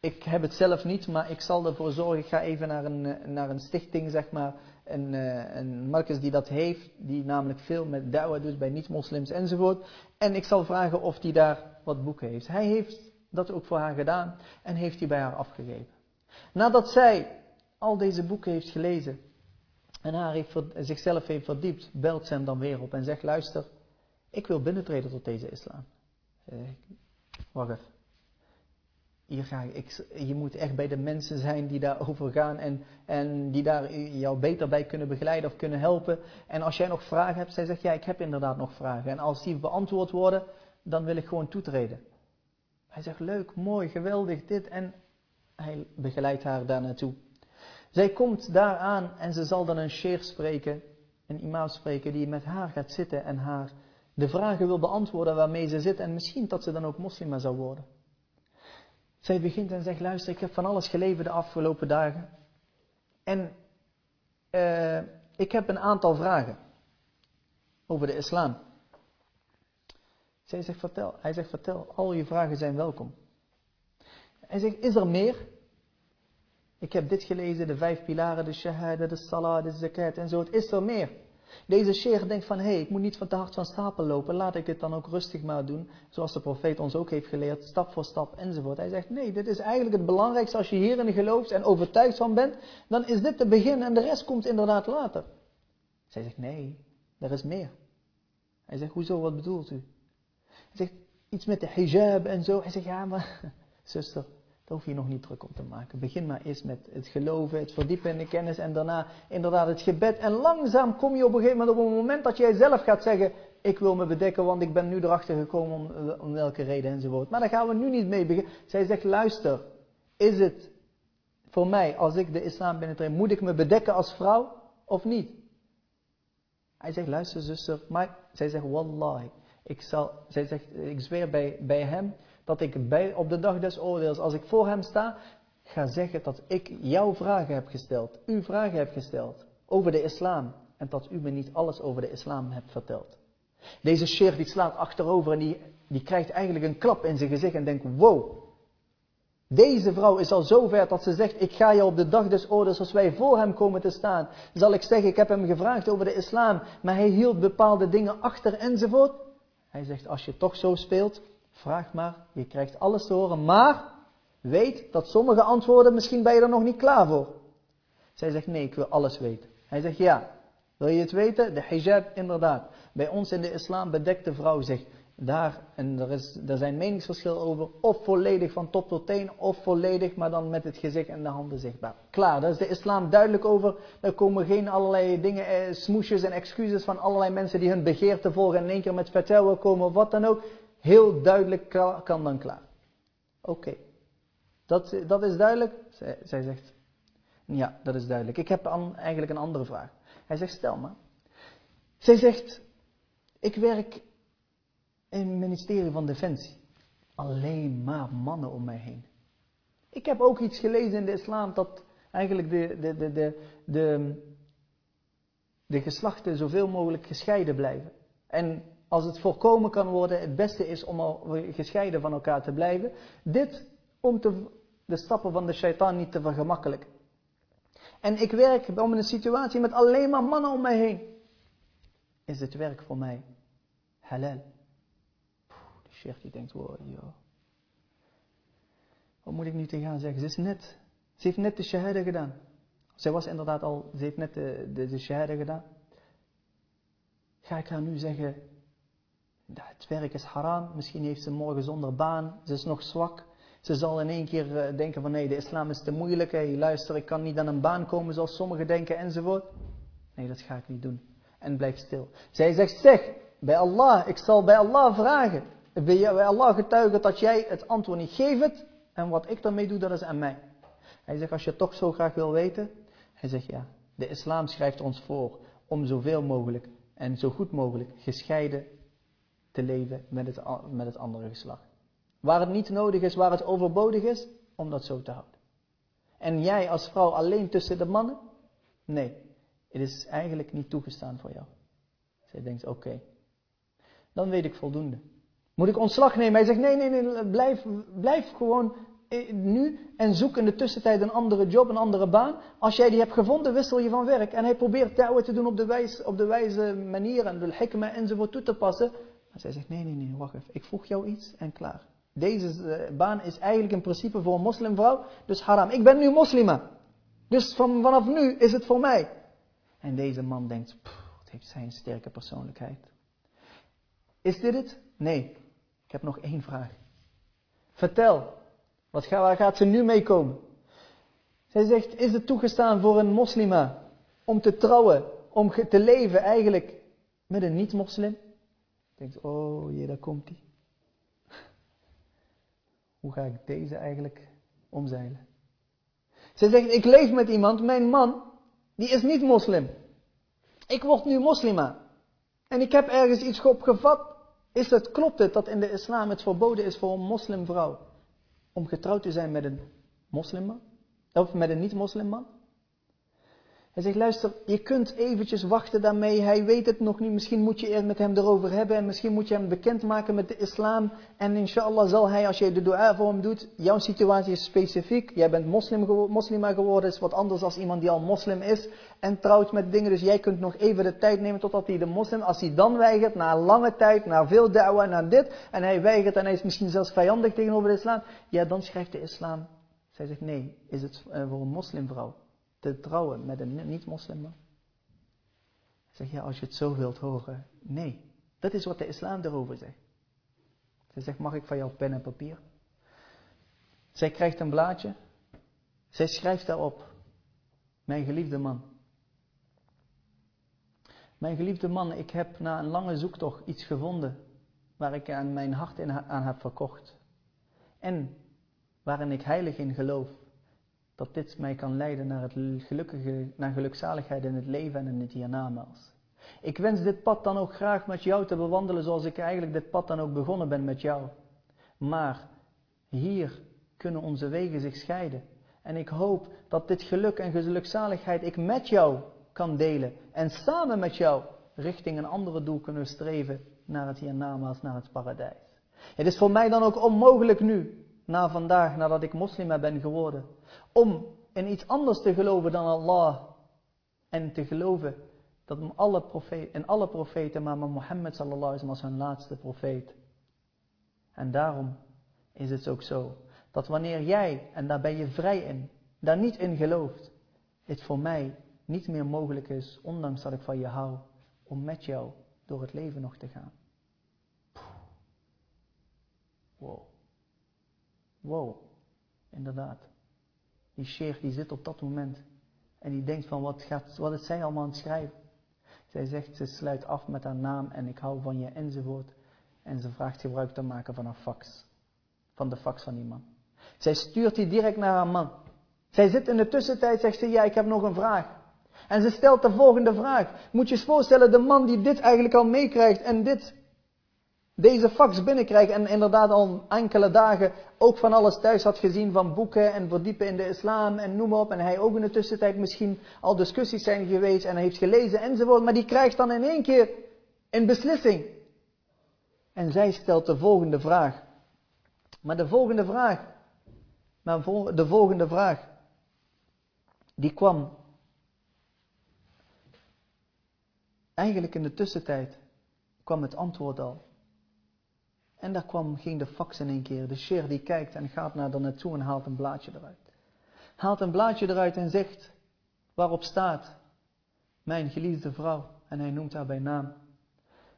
ik heb het zelf niet, maar ik zal ervoor zorgen. Ik ga even naar een, eh, naar een stichting, zeg maar, een, uh, een Marcus die dat heeft, die namelijk veel met da'wah doet bij niet-moslims enzovoort. En ik zal vragen of die daar wat boeken heeft. Hij heeft dat ook voor haar gedaan en heeft hij bij haar afgegeven. Nadat zij al deze boeken heeft gelezen en haar heeft, zichzelf heeft verdiept, belt ze hem dan weer op en zegt: Luister, ik wil binnentreden tot deze islam. Eh, wacht even. Hier ga ik, je moet echt bij de mensen zijn die daarover gaan en, en die daar jou beter bij kunnen begeleiden of kunnen helpen. En als jij nog vragen hebt, zij zegt ja, ik heb inderdaad nog vragen. En als die beantwoord worden, dan wil ik gewoon toetreden. Hij zegt, leuk, mooi, geweldig, dit. En hij begeleidt haar daar naartoe. Zij komt daar aan en ze zal dan een sheikh spreken, een imam spreken, die met haar gaat zitten en haar de vragen wil beantwoorden waarmee ze zit. En misschien dat ze dan ook moslima zou worden. Zij begint en zegt, luister, ik heb van alles geleven de afgelopen dagen. En uh, ik heb een aantal vragen. over de islam. Zij zegt, vertel. Hij zegt, vertel, al je vragen zijn welkom. Hij zegt, is er meer? Ik heb dit gelezen, de vijf pilaren, de shahada, de salah, de zakat en zo. Het is er meer. Deze sheikh denkt van, hé, hey, ik moet niet van te hard van stapel lopen, laat ik het dan ook rustig maar doen, zoals de profeet ons ook heeft geleerd, stap voor stap enzovoort. Hij zegt, nee, dit is eigenlijk het belangrijkste, als je hierin gelooft en overtuigd van bent, dan is dit de begin en de rest komt inderdaad later. Zij zegt, nee, er is meer. Hij zegt, hoezo, wat bedoelt u? Zegt, iets met de hijab en zo. Hij zegt, ja, maar *laughs* zuster, daar hoef je nog niet druk op te maken. Begin maar eerst met het geloven, het verdiepen in de kennis en daarna inderdaad het gebed. En langzaam kom je op een gegeven moment op een moment dat jij zelf gaat zeggen, ik wil me bedekken, want ik ben nu erachter gekomen om, om welke reden enzovoort. Maar daar gaan we nu niet mee beginnen. Zij zegt, luister, is het voor mij, als ik de islam binnentreed, moet ik me bedekken als vrouw of niet? Hij zegt, luister zuster, maar zij zegt, wallahi, ik zal, zij zegt, ik zweer bij, bij hem, dat ik bij, op de dag des oordeels, als ik voor hem sta, ga zeggen dat ik jouw vragen heb gesteld, uw vragen heb gesteld over de islam. En dat u me niet alles over de islam hebt verteld. Deze sheikh die slaat achterover en die, die krijgt eigenlijk een klap in zijn gezicht en denkt, wow. Deze vrouw is al zo ver dat ze zegt, ik ga je op de dag des oordeels, als wij voor hem komen te staan, zal ik zeggen, ik heb hem gevraagd over de islam, maar hij hield bepaalde dingen achter enzovoort. Hij zegt, als je toch zo speelt, Vraag maar, je krijgt alles te horen, maar weet dat sommige antwoorden, misschien ben je er nog niet klaar voor. Zij zegt, nee, ik wil alles weten. Hij zegt, ja, wil je het weten? De hijab, inderdaad. Bij ons in de islam bedekt de vrouw zich daar, en er, is, er zijn meningsverschillen over, of volledig van top tot teen, of volledig, maar dan met het gezicht en de handen zichtbaar. Klaar, daar is de islam duidelijk over. Er komen geen allerlei dingen, eh, smoesjes en excuses van allerlei mensen die hun begeerte volgen en in één keer met vertrouwen komen of wat dan ook heel duidelijk kan dan klaar. Oké, dat, dat is duidelijk? Zij, zegt, ja, dat is duidelijk. Ik heb eigenlijk een andere vraag. Hij zegt, stel maar. Zij zegt, ik werk in het ministerie van Defensie. Alleen maar mannen om mij heen. Ik heb ook iets gelezen in de islam dat eigenlijk de, de, de, de, de, de geslachten zoveel mogelijk gescheiden blijven. En als het voorkomen kan worden, het beste is om al gescheiden van elkaar te blijven. Dit om te, de stappen van de shaitaan niet te vergemakkelijken. En ik werk om een situatie met alleen maar mannen om mij heen. Is dit werk voor mij halal? Sheikh die denkt, wow, joh. Wat moet ik nu tegen haar zeggen? Ze is net, ze heeft net de shahada gedaan. Zij was inderdaad al, ze heeft net de, de, shahada gedaan. Ga ik haar nu zeggen, het werk is haram, misschien heeft ze morgen zonder baan, ze is nog zwak. Ze zal in één keer eh, denken van nee, de islam is te moeilijk, hey, luister, ik kan niet aan een baan komen zoals sommigen denken enzovoort. Nee, dat ga ik niet doen. En blijf stil. Zij zegt, zeg, bij Allah, ik zal bij Allah vragen. Bij Allah getuigen dat jij het antwoord niet geeft. En wat ik daarmee doe, dat is aan mij. Hij zegt, als je toch zo graag wil weten. Hij zegt, ja, de islam schrijft ons voor om zoveel mogelijk en zo goed mogelijk gescheiden te leven met het, met het andere geslacht. Waar het niet nodig is, waar het overbodig is, om dat zo te houden. En jij als vrouw alleen tussen de mannen? Nee, het is eigenlijk niet toegestaan voor jou. Zij denkt, oké, dan weet ik voldoende. Moet ik ontslag nemen? Hij zegt, nee, nee, nee, blijf, blijf gewoon eh, nu en zoek in de tussentijd een andere job, een andere baan. Als jij die hebt gevonden, wissel je van werk. En hij probeert touwen te doen op de, wijze, op de wijze manier en de hikma enzovoort toe te passen. Maar zij zegt, nee, nee, nee, wacht even. Ik vroeg jou iets en klaar. Deze eh, baan is eigenlijk in principe voor een moslimvrouw, dus haram. Ik ben nu moslima. Dus van, vanaf nu is het voor mij. En deze man denkt, wat heeft zij een sterke persoonlijkheid. Is dit het? Nee. Ik heb nog één vraag. Vertel, wat, waar gaat ze nu mee komen? Zij zegt, is het toegestaan voor een moslima om te trouwen, om te leven eigenlijk met een niet-moslim? Denkt, oh jee, daar komt hij. *laughs* Hoe ga ik deze eigenlijk omzeilen? Ze zegt, ik leef met iemand, mijn man, die is niet moslim. Ik word nu moslima. En ik heb ergens iets opgevat. Is het, klopt het dat in de islam het verboden is voor een moslimvrouw om getrouwd te zijn met een moslimman? Of met een niet-moslimman? Hij zegt, luister, je kunt eventjes wachten daarmee. Hij weet het nog niet. Misschien moet je eerst met hem erover hebben. En misschien moet je hem bekendmaken met de islam. En inshallah zal hij, als je de dua voor hem doet, jouw situatie is specifiek. Jij bent moslim, moslima geworden, is wat anders dan iemand die al moslim is. En trouwt met dingen. Dus jij kunt nog even de tijd nemen totdat hij de moslim, als hij dan weigert, na lange tijd, na veel da'wa, na dit. En hij weigert en hij is misschien zelfs vijandig tegenover de islam. Ja, dan schrijft de islam. Zij zegt, nee, is het eh, voor een moslimvrouw te trouwen met een niet-moslim? Zeg je, als je het zo wilt horen, nee. Dat is wat de islam erover zegt. Ze zegt, mag ik van jou pen en papier? Zij krijgt een blaadje. Zij schrijft daarop, mijn geliefde man. Mijn geliefde man, ik heb na een lange zoektocht iets gevonden waar ik aan mijn hart in, aan heb verkocht. En waarin ik heilig in geloof dat dit mij kan leiden naar, het gelukkige, naar gelukzaligheid in het leven en in het hiernamaals. Ik wens dit pad dan ook graag met jou te bewandelen zoals ik eigenlijk dit pad dan ook begonnen ben met jou. Maar hier kunnen onze wegen zich scheiden. En ik hoop dat dit geluk en gelukzaligheid ik met jou kan delen. En samen met jou richting een andere doel kunnen streven naar het hiernamaals, naar het paradijs. Het is voor mij dan ook onmogelijk nu, na vandaag, nadat ik moslim ben geworden, om in iets anders te geloven dan Allah. En te geloven dat alle profeten, en alle profeten, maar Mohammed sallallahu alaihi wasallam als hun laatste profeet. En daarom is het ook zo dat wanneer jij, en daar ben je vrij in, daar niet in gelooft, het voor mij niet meer mogelijk is, ondanks dat ik van je hou, om met jou door het leven nog te gaan. Wow. Wow, inderdaad. Die sheikh die zit op dat moment en die denkt van wat, gaat, wat is zij allemaal aan het schrijven. Zij zegt, ze sluit af met haar naam en ik hou van je enzovoort. En ze vraagt gebruik te maken van haar fax. Van de fax van die man. Zij stuurt die direct naar haar man. Zij zit in de tussentijd, zegt ze, ja ik heb nog een vraag. En ze stelt de volgende vraag. Moet je je voorstellen, de man die dit eigenlijk al meekrijgt en dit deze fax binnenkrijgen en inderdaad al enkele dagen ook van alles thuis had gezien van boeken en verdiepen in de islam en noem maar op. En hij ook in de tussentijd misschien al discussies zijn geweest en hij heeft gelezen enzovoort. Maar die krijgt dan in één keer een beslissing. En zij stelt de volgende vraag. Maar de volgende vraag, maar de volgende vraag, die kwam eigenlijk in de tussentijd, kwam het antwoord al. En daar kwam, ging de fax in één keer. De sheer die kijkt en gaat naar daar naartoe en haalt een blaadje eruit. Haalt een blaadje eruit en zegt, waarop staat, mijn geliefde vrouw. En hij noemt haar bij naam.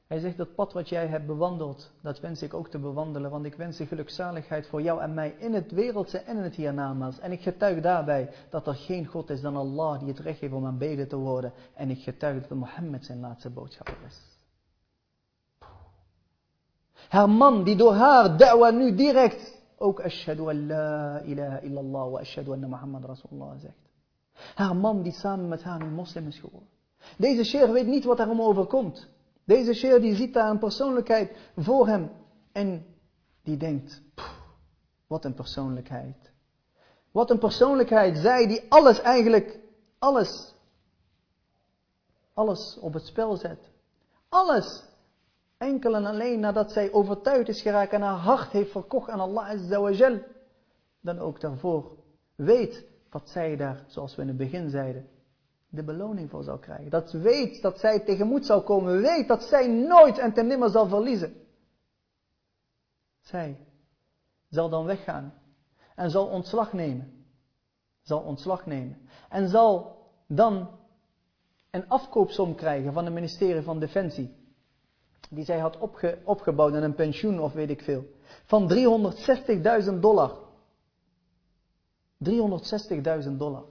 Hij zegt, dat pad wat jij hebt bewandeld, dat wens ik ook te bewandelen. Want ik wens de gelukzaligheid voor jou en mij in het wereldse en in het hiernamaals. En ik getuig daarbij dat er geen God is dan Allah die het recht heeft om aanbeden te worden. En ik getuig dat Mohammed zijn laatste boodschapper is. Haar man die door haar da'wa nu direct ook ashadu an la ilaha illallah wa ashadu anna Muhammad Rasulullah zegt. Haar man die samen met haar nu moslim is geworden. Deze sheer weet niet wat er hem overkomt. Deze sheer die ziet daar een persoonlijkheid voor hem en die denkt, wat een persoonlijkheid. Wat een persoonlijkheid. Zij die alles eigenlijk, alles, alles op het spel zet. Alles Enkel en alleen nadat zij overtuigd is geraakt en haar hart heeft verkocht aan Allah Azza Dan ook daarvoor weet dat zij daar, zoals we in het begin zeiden, de beloning voor zal krijgen. Dat weet dat zij tegemoet zal komen. Weet dat zij nooit en ten nimmer zal verliezen. Zij zal dan weggaan en zal ontslag nemen. Zal ontslag nemen. En zal dan een afkoopsom krijgen van het ministerie van Defensie die zij had opge, opgebouwd in een pensioen of weet ik veel, van 360.000 dollar. 360.000 dollar.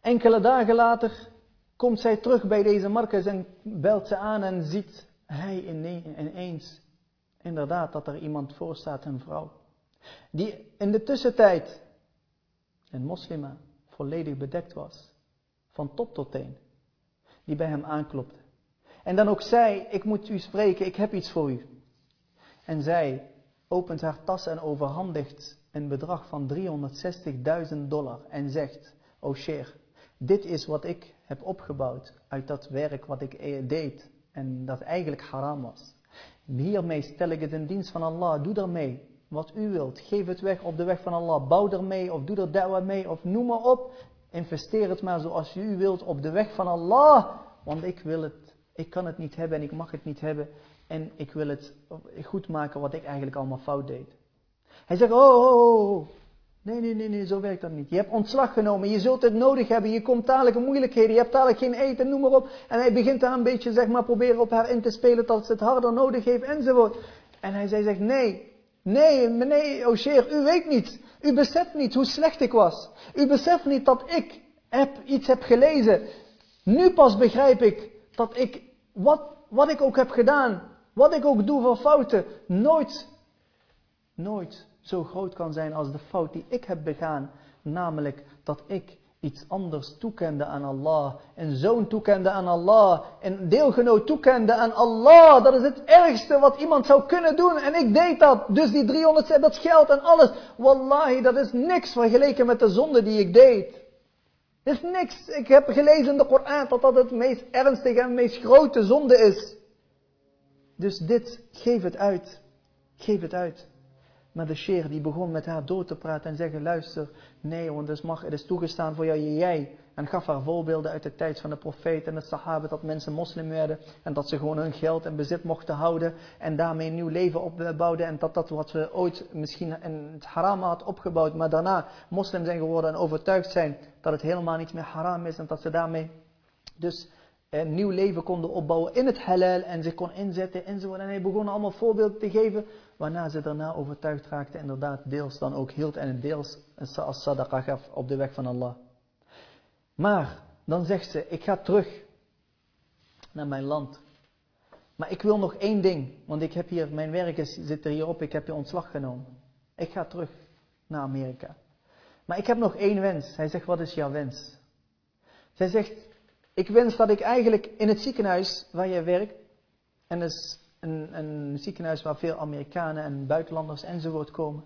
Enkele dagen later komt zij terug bij deze Marcus en belt ze aan en ziet hij ineens inderdaad dat er iemand voor staat, een vrouw, die in de tussentijd een moslima volledig bedekt was, van top tot teen, die bij hem aanklopte. En dan ook zij, ik moet u spreken, ik heb iets voor u. En zij opent haar tas en overhandigt een bedrag van 360.000 dollar en zegt, o sheer, dit is wat ik heb opgebouwd uit dat werk wat ik e- deed en dat eigenlijk haram was. Hiermee stel ik het in dienst van Allah. Doe daarmee wat u wilt. Geef het weg op de weg van Allah. Bouw ermee of doe er da'wah mee of noem maar op. Investeer het maar zoals u wilt op de weg van Allah. Want ik wil het. Ik kan het niet hebben en ik mag het niet hebben. En ik wil het goed maken wat ik eigenlijk allemaal fout deed. Hij zegt, oh, oh, oh, oh. Nee, nee, nee, nee, zo werkt dat niet. Je hebt ontslag genomen, je zult het nodig hebben, je komt dadelijk moeilijkheden, je hebt dadelijk geen eten, noem maar op. En hij begint daar een beetje, zeg maar, proberen op haar in te spelen dat ze het harder nodig heeft enzovoort. En hij zei, zegt, nee, nee, meneer O'Sheer, u weet niet, u beseft niet hoe slecht ik was. U beseft niet dat ik heb, iets heb gelezen. Nu pas begrijp ik dat ik, wat, wat ik ook heb gedaan, wat ik ook doe voor fouten, nooit, nooit zo groot kan zijn als de fout die ik heb begaan. Namelijk dat ik iets anders toekende aan Allah. Een zoon toekende aan Allah. Een deelgenoot toekende aan Allah. Dat is het ergste wat iemand zou kunnen doen. En ik deed dat. Dus die 300, dat geld en alles. Wallahi, dat is niks vergeleken met de zonde die ik deed. Dat is niks. Ik heb gelezen in de Koran dat dat het meest ernstige en meest grote zonde is. Dus dit, geef het uit. Geef het uit. Maar de sheer die begon met haar door te praten en zeggen, luister, nee, want het, mag, het is toegestaan voor jou, jij. En gaf haar voorbeelden uit de tijd van de profeet en de sahaba dat mensen moslim werden. En dat ze gewoon hun geld en bezit mochten houden en daarmee een nieuw leven opbouwden. En dat dat wat we ooit misschien in het haram had opgebouwd, maar daarna moslim zijn geworden en overtuigd zijn dat het helemaal niet meer haram is. En dat ze daarmee dus een nieuw leven konden opbouwen in het halal en zich kon inzetten enzovoort. En hij begon allemaal voorbeelden te geven, waarna ze daarna overtuigd raakte inderdaad deels dan ook hield en deels als sadaqa gaf op de weg van Allah. Maar, dan zegt ze, ik ga terug naar mijn land. Maar ik wil nog één ding, want ik heb hier, mijn werk is, zit er hierop, ik heb je ontslag genomen. Ik ga terug naar Amerika. Maar ik heb nog één wens. Hij zegt, wat is jouw wens? Zij zegt, ik wens dat ik eigenlijk in het ziekenhuis waar jij werkt, en dat is een, een ziekenhuis waar veel Amerikanen en buitenlanders enzovoort komen,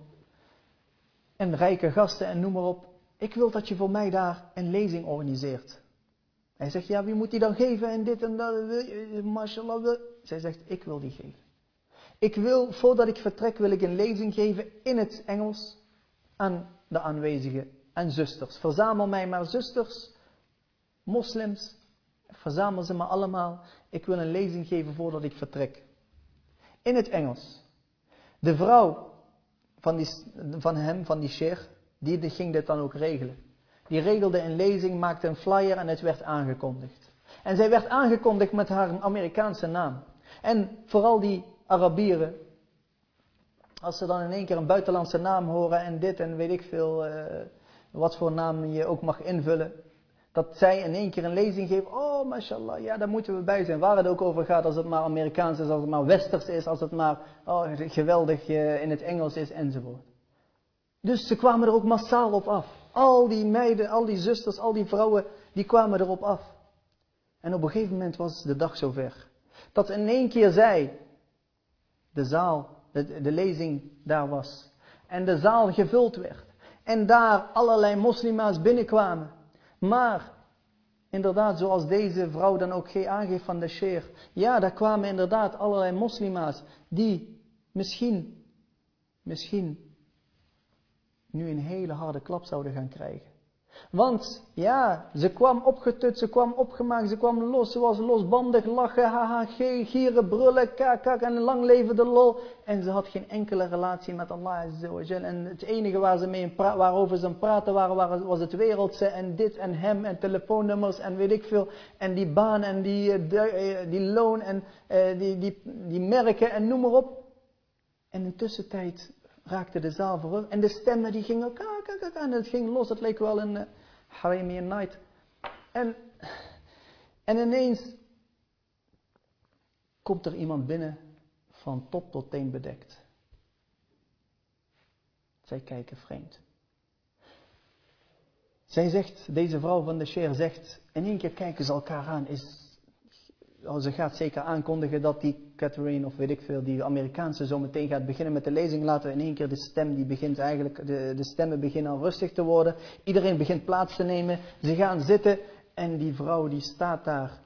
en rijke gasten en noem maar op, ik wil dat je voor mij daar een lezing organiseert. Hij zegt, ja, wie moet die dan geven en dit en dat, mashallah. Zij zegt, ik wil die geven. Ik wil, voordat ik vertrek, wil ik een lezing geven in het Engels aan de aanwezigen en zusters. Verzamel mij maar zusters, moslims, Verzamel ze maar allemaal. Ik wil een lezing geven voordat ik vertrek. In het Engels. De vrouw van, die, van hem, van die sheikh, die ging dit dan ook regelen. Die regelde een lezing, maakte een flyer en het werd aangekondigd. En zij werd aangekondigd met haar Amerikaanse naam. En vooral die Arabieren, als ze dan in één keer een buitenlandse naam horen en dit en weet ik veel, uh, wat voor naam je ook mag invullen, dat zij in één keer een lezing geven. Oh, mashallah, ja, daar moeten we bij zijn. Waar het ook over gaat, als het maar Amerikaans is, als het maar Westers is, als het maar oh, geweldig uh, in het Engels is, enzovoort. Dus ze kwamen er ook massaal op af. Al die meiden, al die zusters, al die vrouwen, die kwamen erop af. En op een gegeven moment was de dag zover. Dat in één keer zij, de zaal, de, de lezing daar was. En de zaal gevuld werd. En daar allerlei moslima's binnenkwamen. Maar, inderdaad, zoals deze vrouw dan ook aangeeft van de sheer. Ja, daar kwamen inderdaad allerlei moslima's die misschien, misschien nu een hele harde klap zouden gaan krijgen. Want ja, ze kwam opgetut, ze kwam opgemaakt, ze kwam los, ze was losbandig, lachen, haha, gieren, brullen, kak, kak en lang leven de lol. En ze had geen enkele relatie met Allah En het enige waar ze mee waarover ze aan praten waren, was het wereldse en dit en hem en telefoonnummers en weet ik veel. En die baan en die, eh, eh, die loon en uh, die, die, die merken en noem maar op. En in tussentijd raakte de zaal verrust. En de stemmen die gingen, kak, en het ging los. Het leek wel een uh, Night. En, en ineens komt er iemand binnen van top tot teen bedekt. Zij kijken vreemd. Zij zegt, deze vrouw van de sheer zegt, in één keer kijken ze elkaar aan. Is, oh, ze gaat zeker aankondigen dat die Catherine of weet ik veel, die Amerikaanse zo meteen gaat beginnen met de lezing. Laten we in één keer de stem, die begint eigenlijk, de, de stemmen beginnen al rustig te worden. Iedereen begint plaats te nemen. Ze gaan zitten en die vrouw die staat daar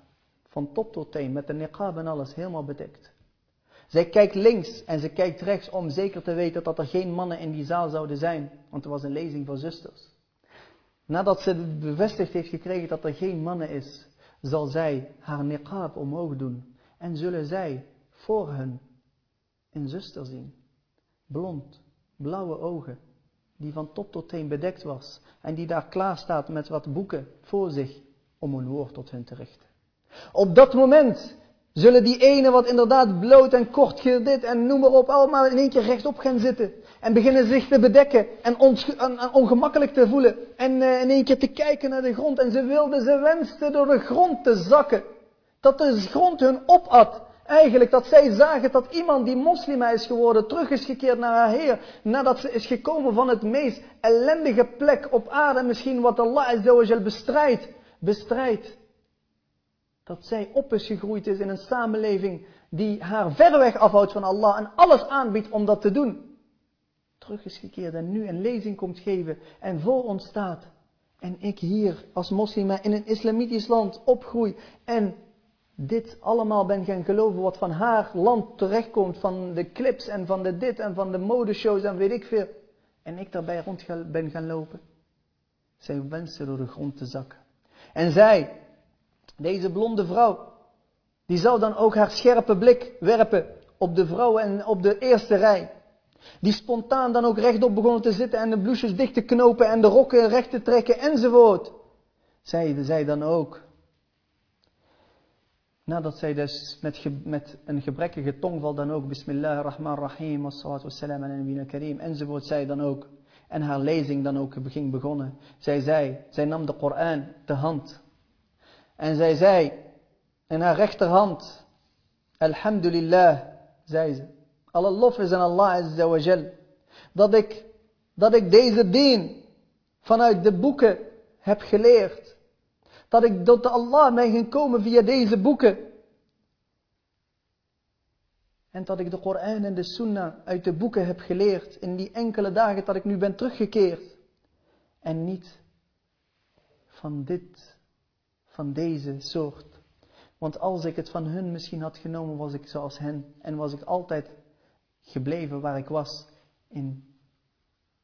van top tot teen met de niqab en alles helemaal bedekt. Zij kijkt links en ze kijkt rechts om zeker te weten dat er geen mannen in die zaal zouden zijn. Want er was een lezing voor zusters. Nadat ze bevestigd heeft gekregen dat er geen mannen is, zal zij haar niqab omhoog doen. En zullen zij voor hen een zuster zien. Blond, blauwe ogen, die van top tot teen bedekt was. En die daar klaar staat met wat boeken voor zich om een woord tot hen te richten. Op dat moment zullen die ene wat inderdaad bloot en kort dit en noem maar op, allemaal in één keer rechtop gaan zitten. En beginnen zich te bedekken en, ongemakkelijk te voelen. En uh, in één keer te kijken naar de grond. En ze wilden, ze wensten door de grond te zakken. Dat de grond hun opat. Eigenlijk dat zij zagen dat iemand die moslima is geworden, terug is gekeerd naar haar Heer. Nadat ze is gekomen van het meest ellendige plek op aarde, misschien wat Allah bestrijdt. Bestrijdt dat zij op is gegroeid is in een samenleving die haar verreweg afhoudt van Allah en alles aanbiedt om dat te doen. Terug is gekeerd en nu een lezing komt geven en voor ons staat. En ik hier als moslima in een islamitisch land opgroei en dit allemaal ben gaan geloven wat van haar land terechtkomt, van de clips en van de dit en van de modeshows en weet ik veel. En ik daarbij rond ben gaan lopen. Zij wensen door de grond te zakken. En zij, deze blonde vrouw, die zou dan ook haar scherpe blik werpen op de vrouwen en op de eerste rij. Die spontaan dan ook rechtop begonnen te zitten en de bloesjes dicht te knopen en de rokken recht te trekken enzovoort. Zeiden zij dan ook. Nadat zij dus met, met een gebrekkige tongval dan ook Bismillah ar-Rahman ar-Rahim wassalatu wassalam ala nabina kareem enzovoort zei dan ook. En haar lezing dan ook ging begonnen. Zij zei, zij nam de Koran de hand en zij zei in haar rechterhand, Alhamdulillah, zei ze. Alle lof is aan Allah Azza wa Jal. Dat ik, dat ik deze dien vanuit de boeken heb geleerd. Dat ik tot Allah ben gekomen via deze boeken. En dat ik de Koran en de Sunnah uit de boeken heb geleerd in die enkele dagen dat ik nu ben teruggekeerd. En niet van dit van deze soort. Want als ik het van hun misschien had genomen, was ik zoals hen. En was ik altijd gebleven waar ik was. In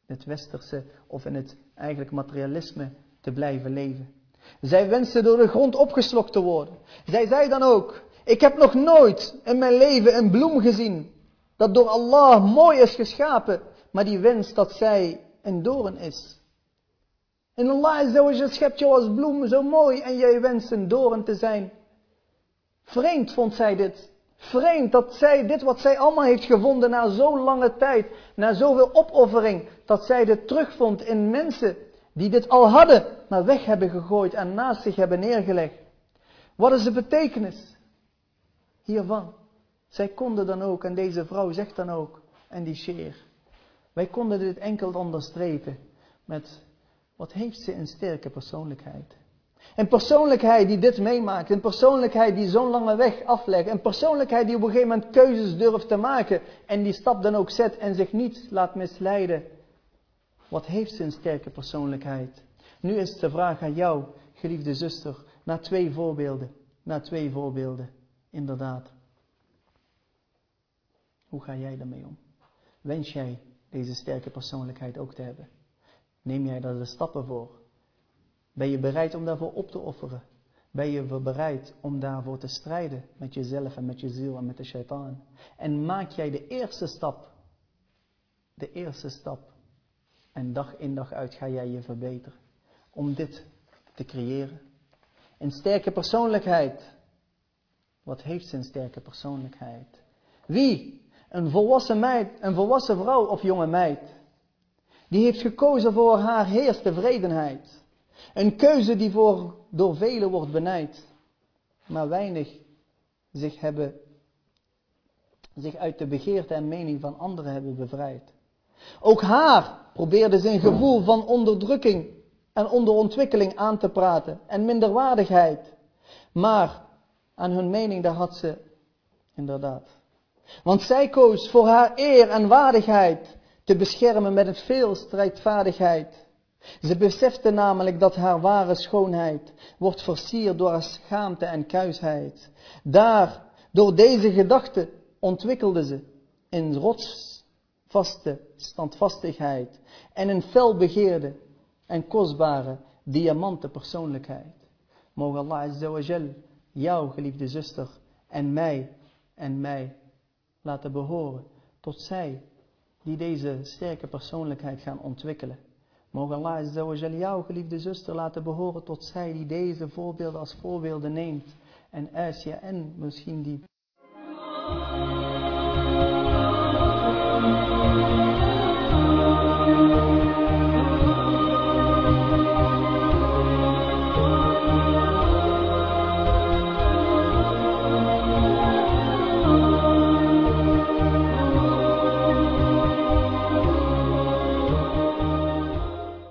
het westerse of in het eigenlijk materialisme te blijven leven. Zij wenste door de grond opgeslokt te worden. Zij zei dan ook, ik heb nog nooit in mijn leven een bloem gezien dat door Allah mooi is geschapen, maar die wenst dat zij een doorn is. En Allah Azza schept jou als bloem zo mooi en jij wenst een doorn te zijn. Vreemd vond zij dit. Vreemd dat zij dit wat zij allemaal heeft gevonden na zo'n lange tijd, na zoveel opoffering, dat zij dit terugvond in mensen die dit al hadden, maar weg hebben gegooid en naast zich hebben neergelegd. Wat is de betekenis hiervan? Zij konden dan ook, en deze vrouw zegt dan ook, en die sheer, wij konden dit enkel onderstrepen met wat heeft ze een sterke persoonlijkheid. Een persoonlijkheid die dit meemaakt. Een persoonlijkheid die zo'n lange weg aflegt. Een persoonlijkheid die op een gegeven moment keuzes durft te maken. En die stap dan ook zet en zich niet laat misleiden. Wat heeft ze een sterke persoonlijkheid? Nu is de vraag aan jou, geliefde zuster, naar twee voorbeelden. Naar twee voorbeelden, inderdaad. Hoe ga jij daarmee om? Wens jij deze sterke persoonlijkheid ook te hebben? Neem jij daar de stappen voor? Ben je bereid om daarvoor op te offeren? Ben je bereid om daarvoor te strijden met jezelf en met je ziel en met de shaitaan? En maak jij de eerste stap, de eerste stap, en dag in dag uit ga jij je verbeteren om dit te creëren? Een sterke persoonlijkheid. Wat heeft een sterke persoonlijkheid? Wie? Een volwassen meid, een volwassen vrouw of jonge meid die heeft gekozen voor haar heerstevredenheid. Een keuze die voor, door velen wordt benijd. Maar weinig zich hebben, zich uit de begeerte en mening van anderen hebben bevrijd. Ook haar probeerde zijn gevoel van onderdrukking en onderontwikkeling aan te praten en minderwaardigheid. Maar aan hun mening, daar had ze inderdaad. Want zij koos voor haar eer en waardigheid te beschermen met het veel strijdvaardigheid. Ze besefte namelijk dat haar ware schoonheid wordt versierd door haar schaamte en kuisheid. Daar, door deze gedachte, ontwikkelde ze in rotsvaste standvastigheid en een felbegeerde en kostbare diamanten persoonlijkheid. Mogen Allah Azza wa Jal, jou geliefde zuster en mij en mij laten behoren tot zij die deze sterke persoonlijkheid gaan ontwikkelen. Mogen Allah Azza jou geliefde zuster laten behoren tot zij die deze voorbeelden als voorbeelden neemt. En Asia en misschien die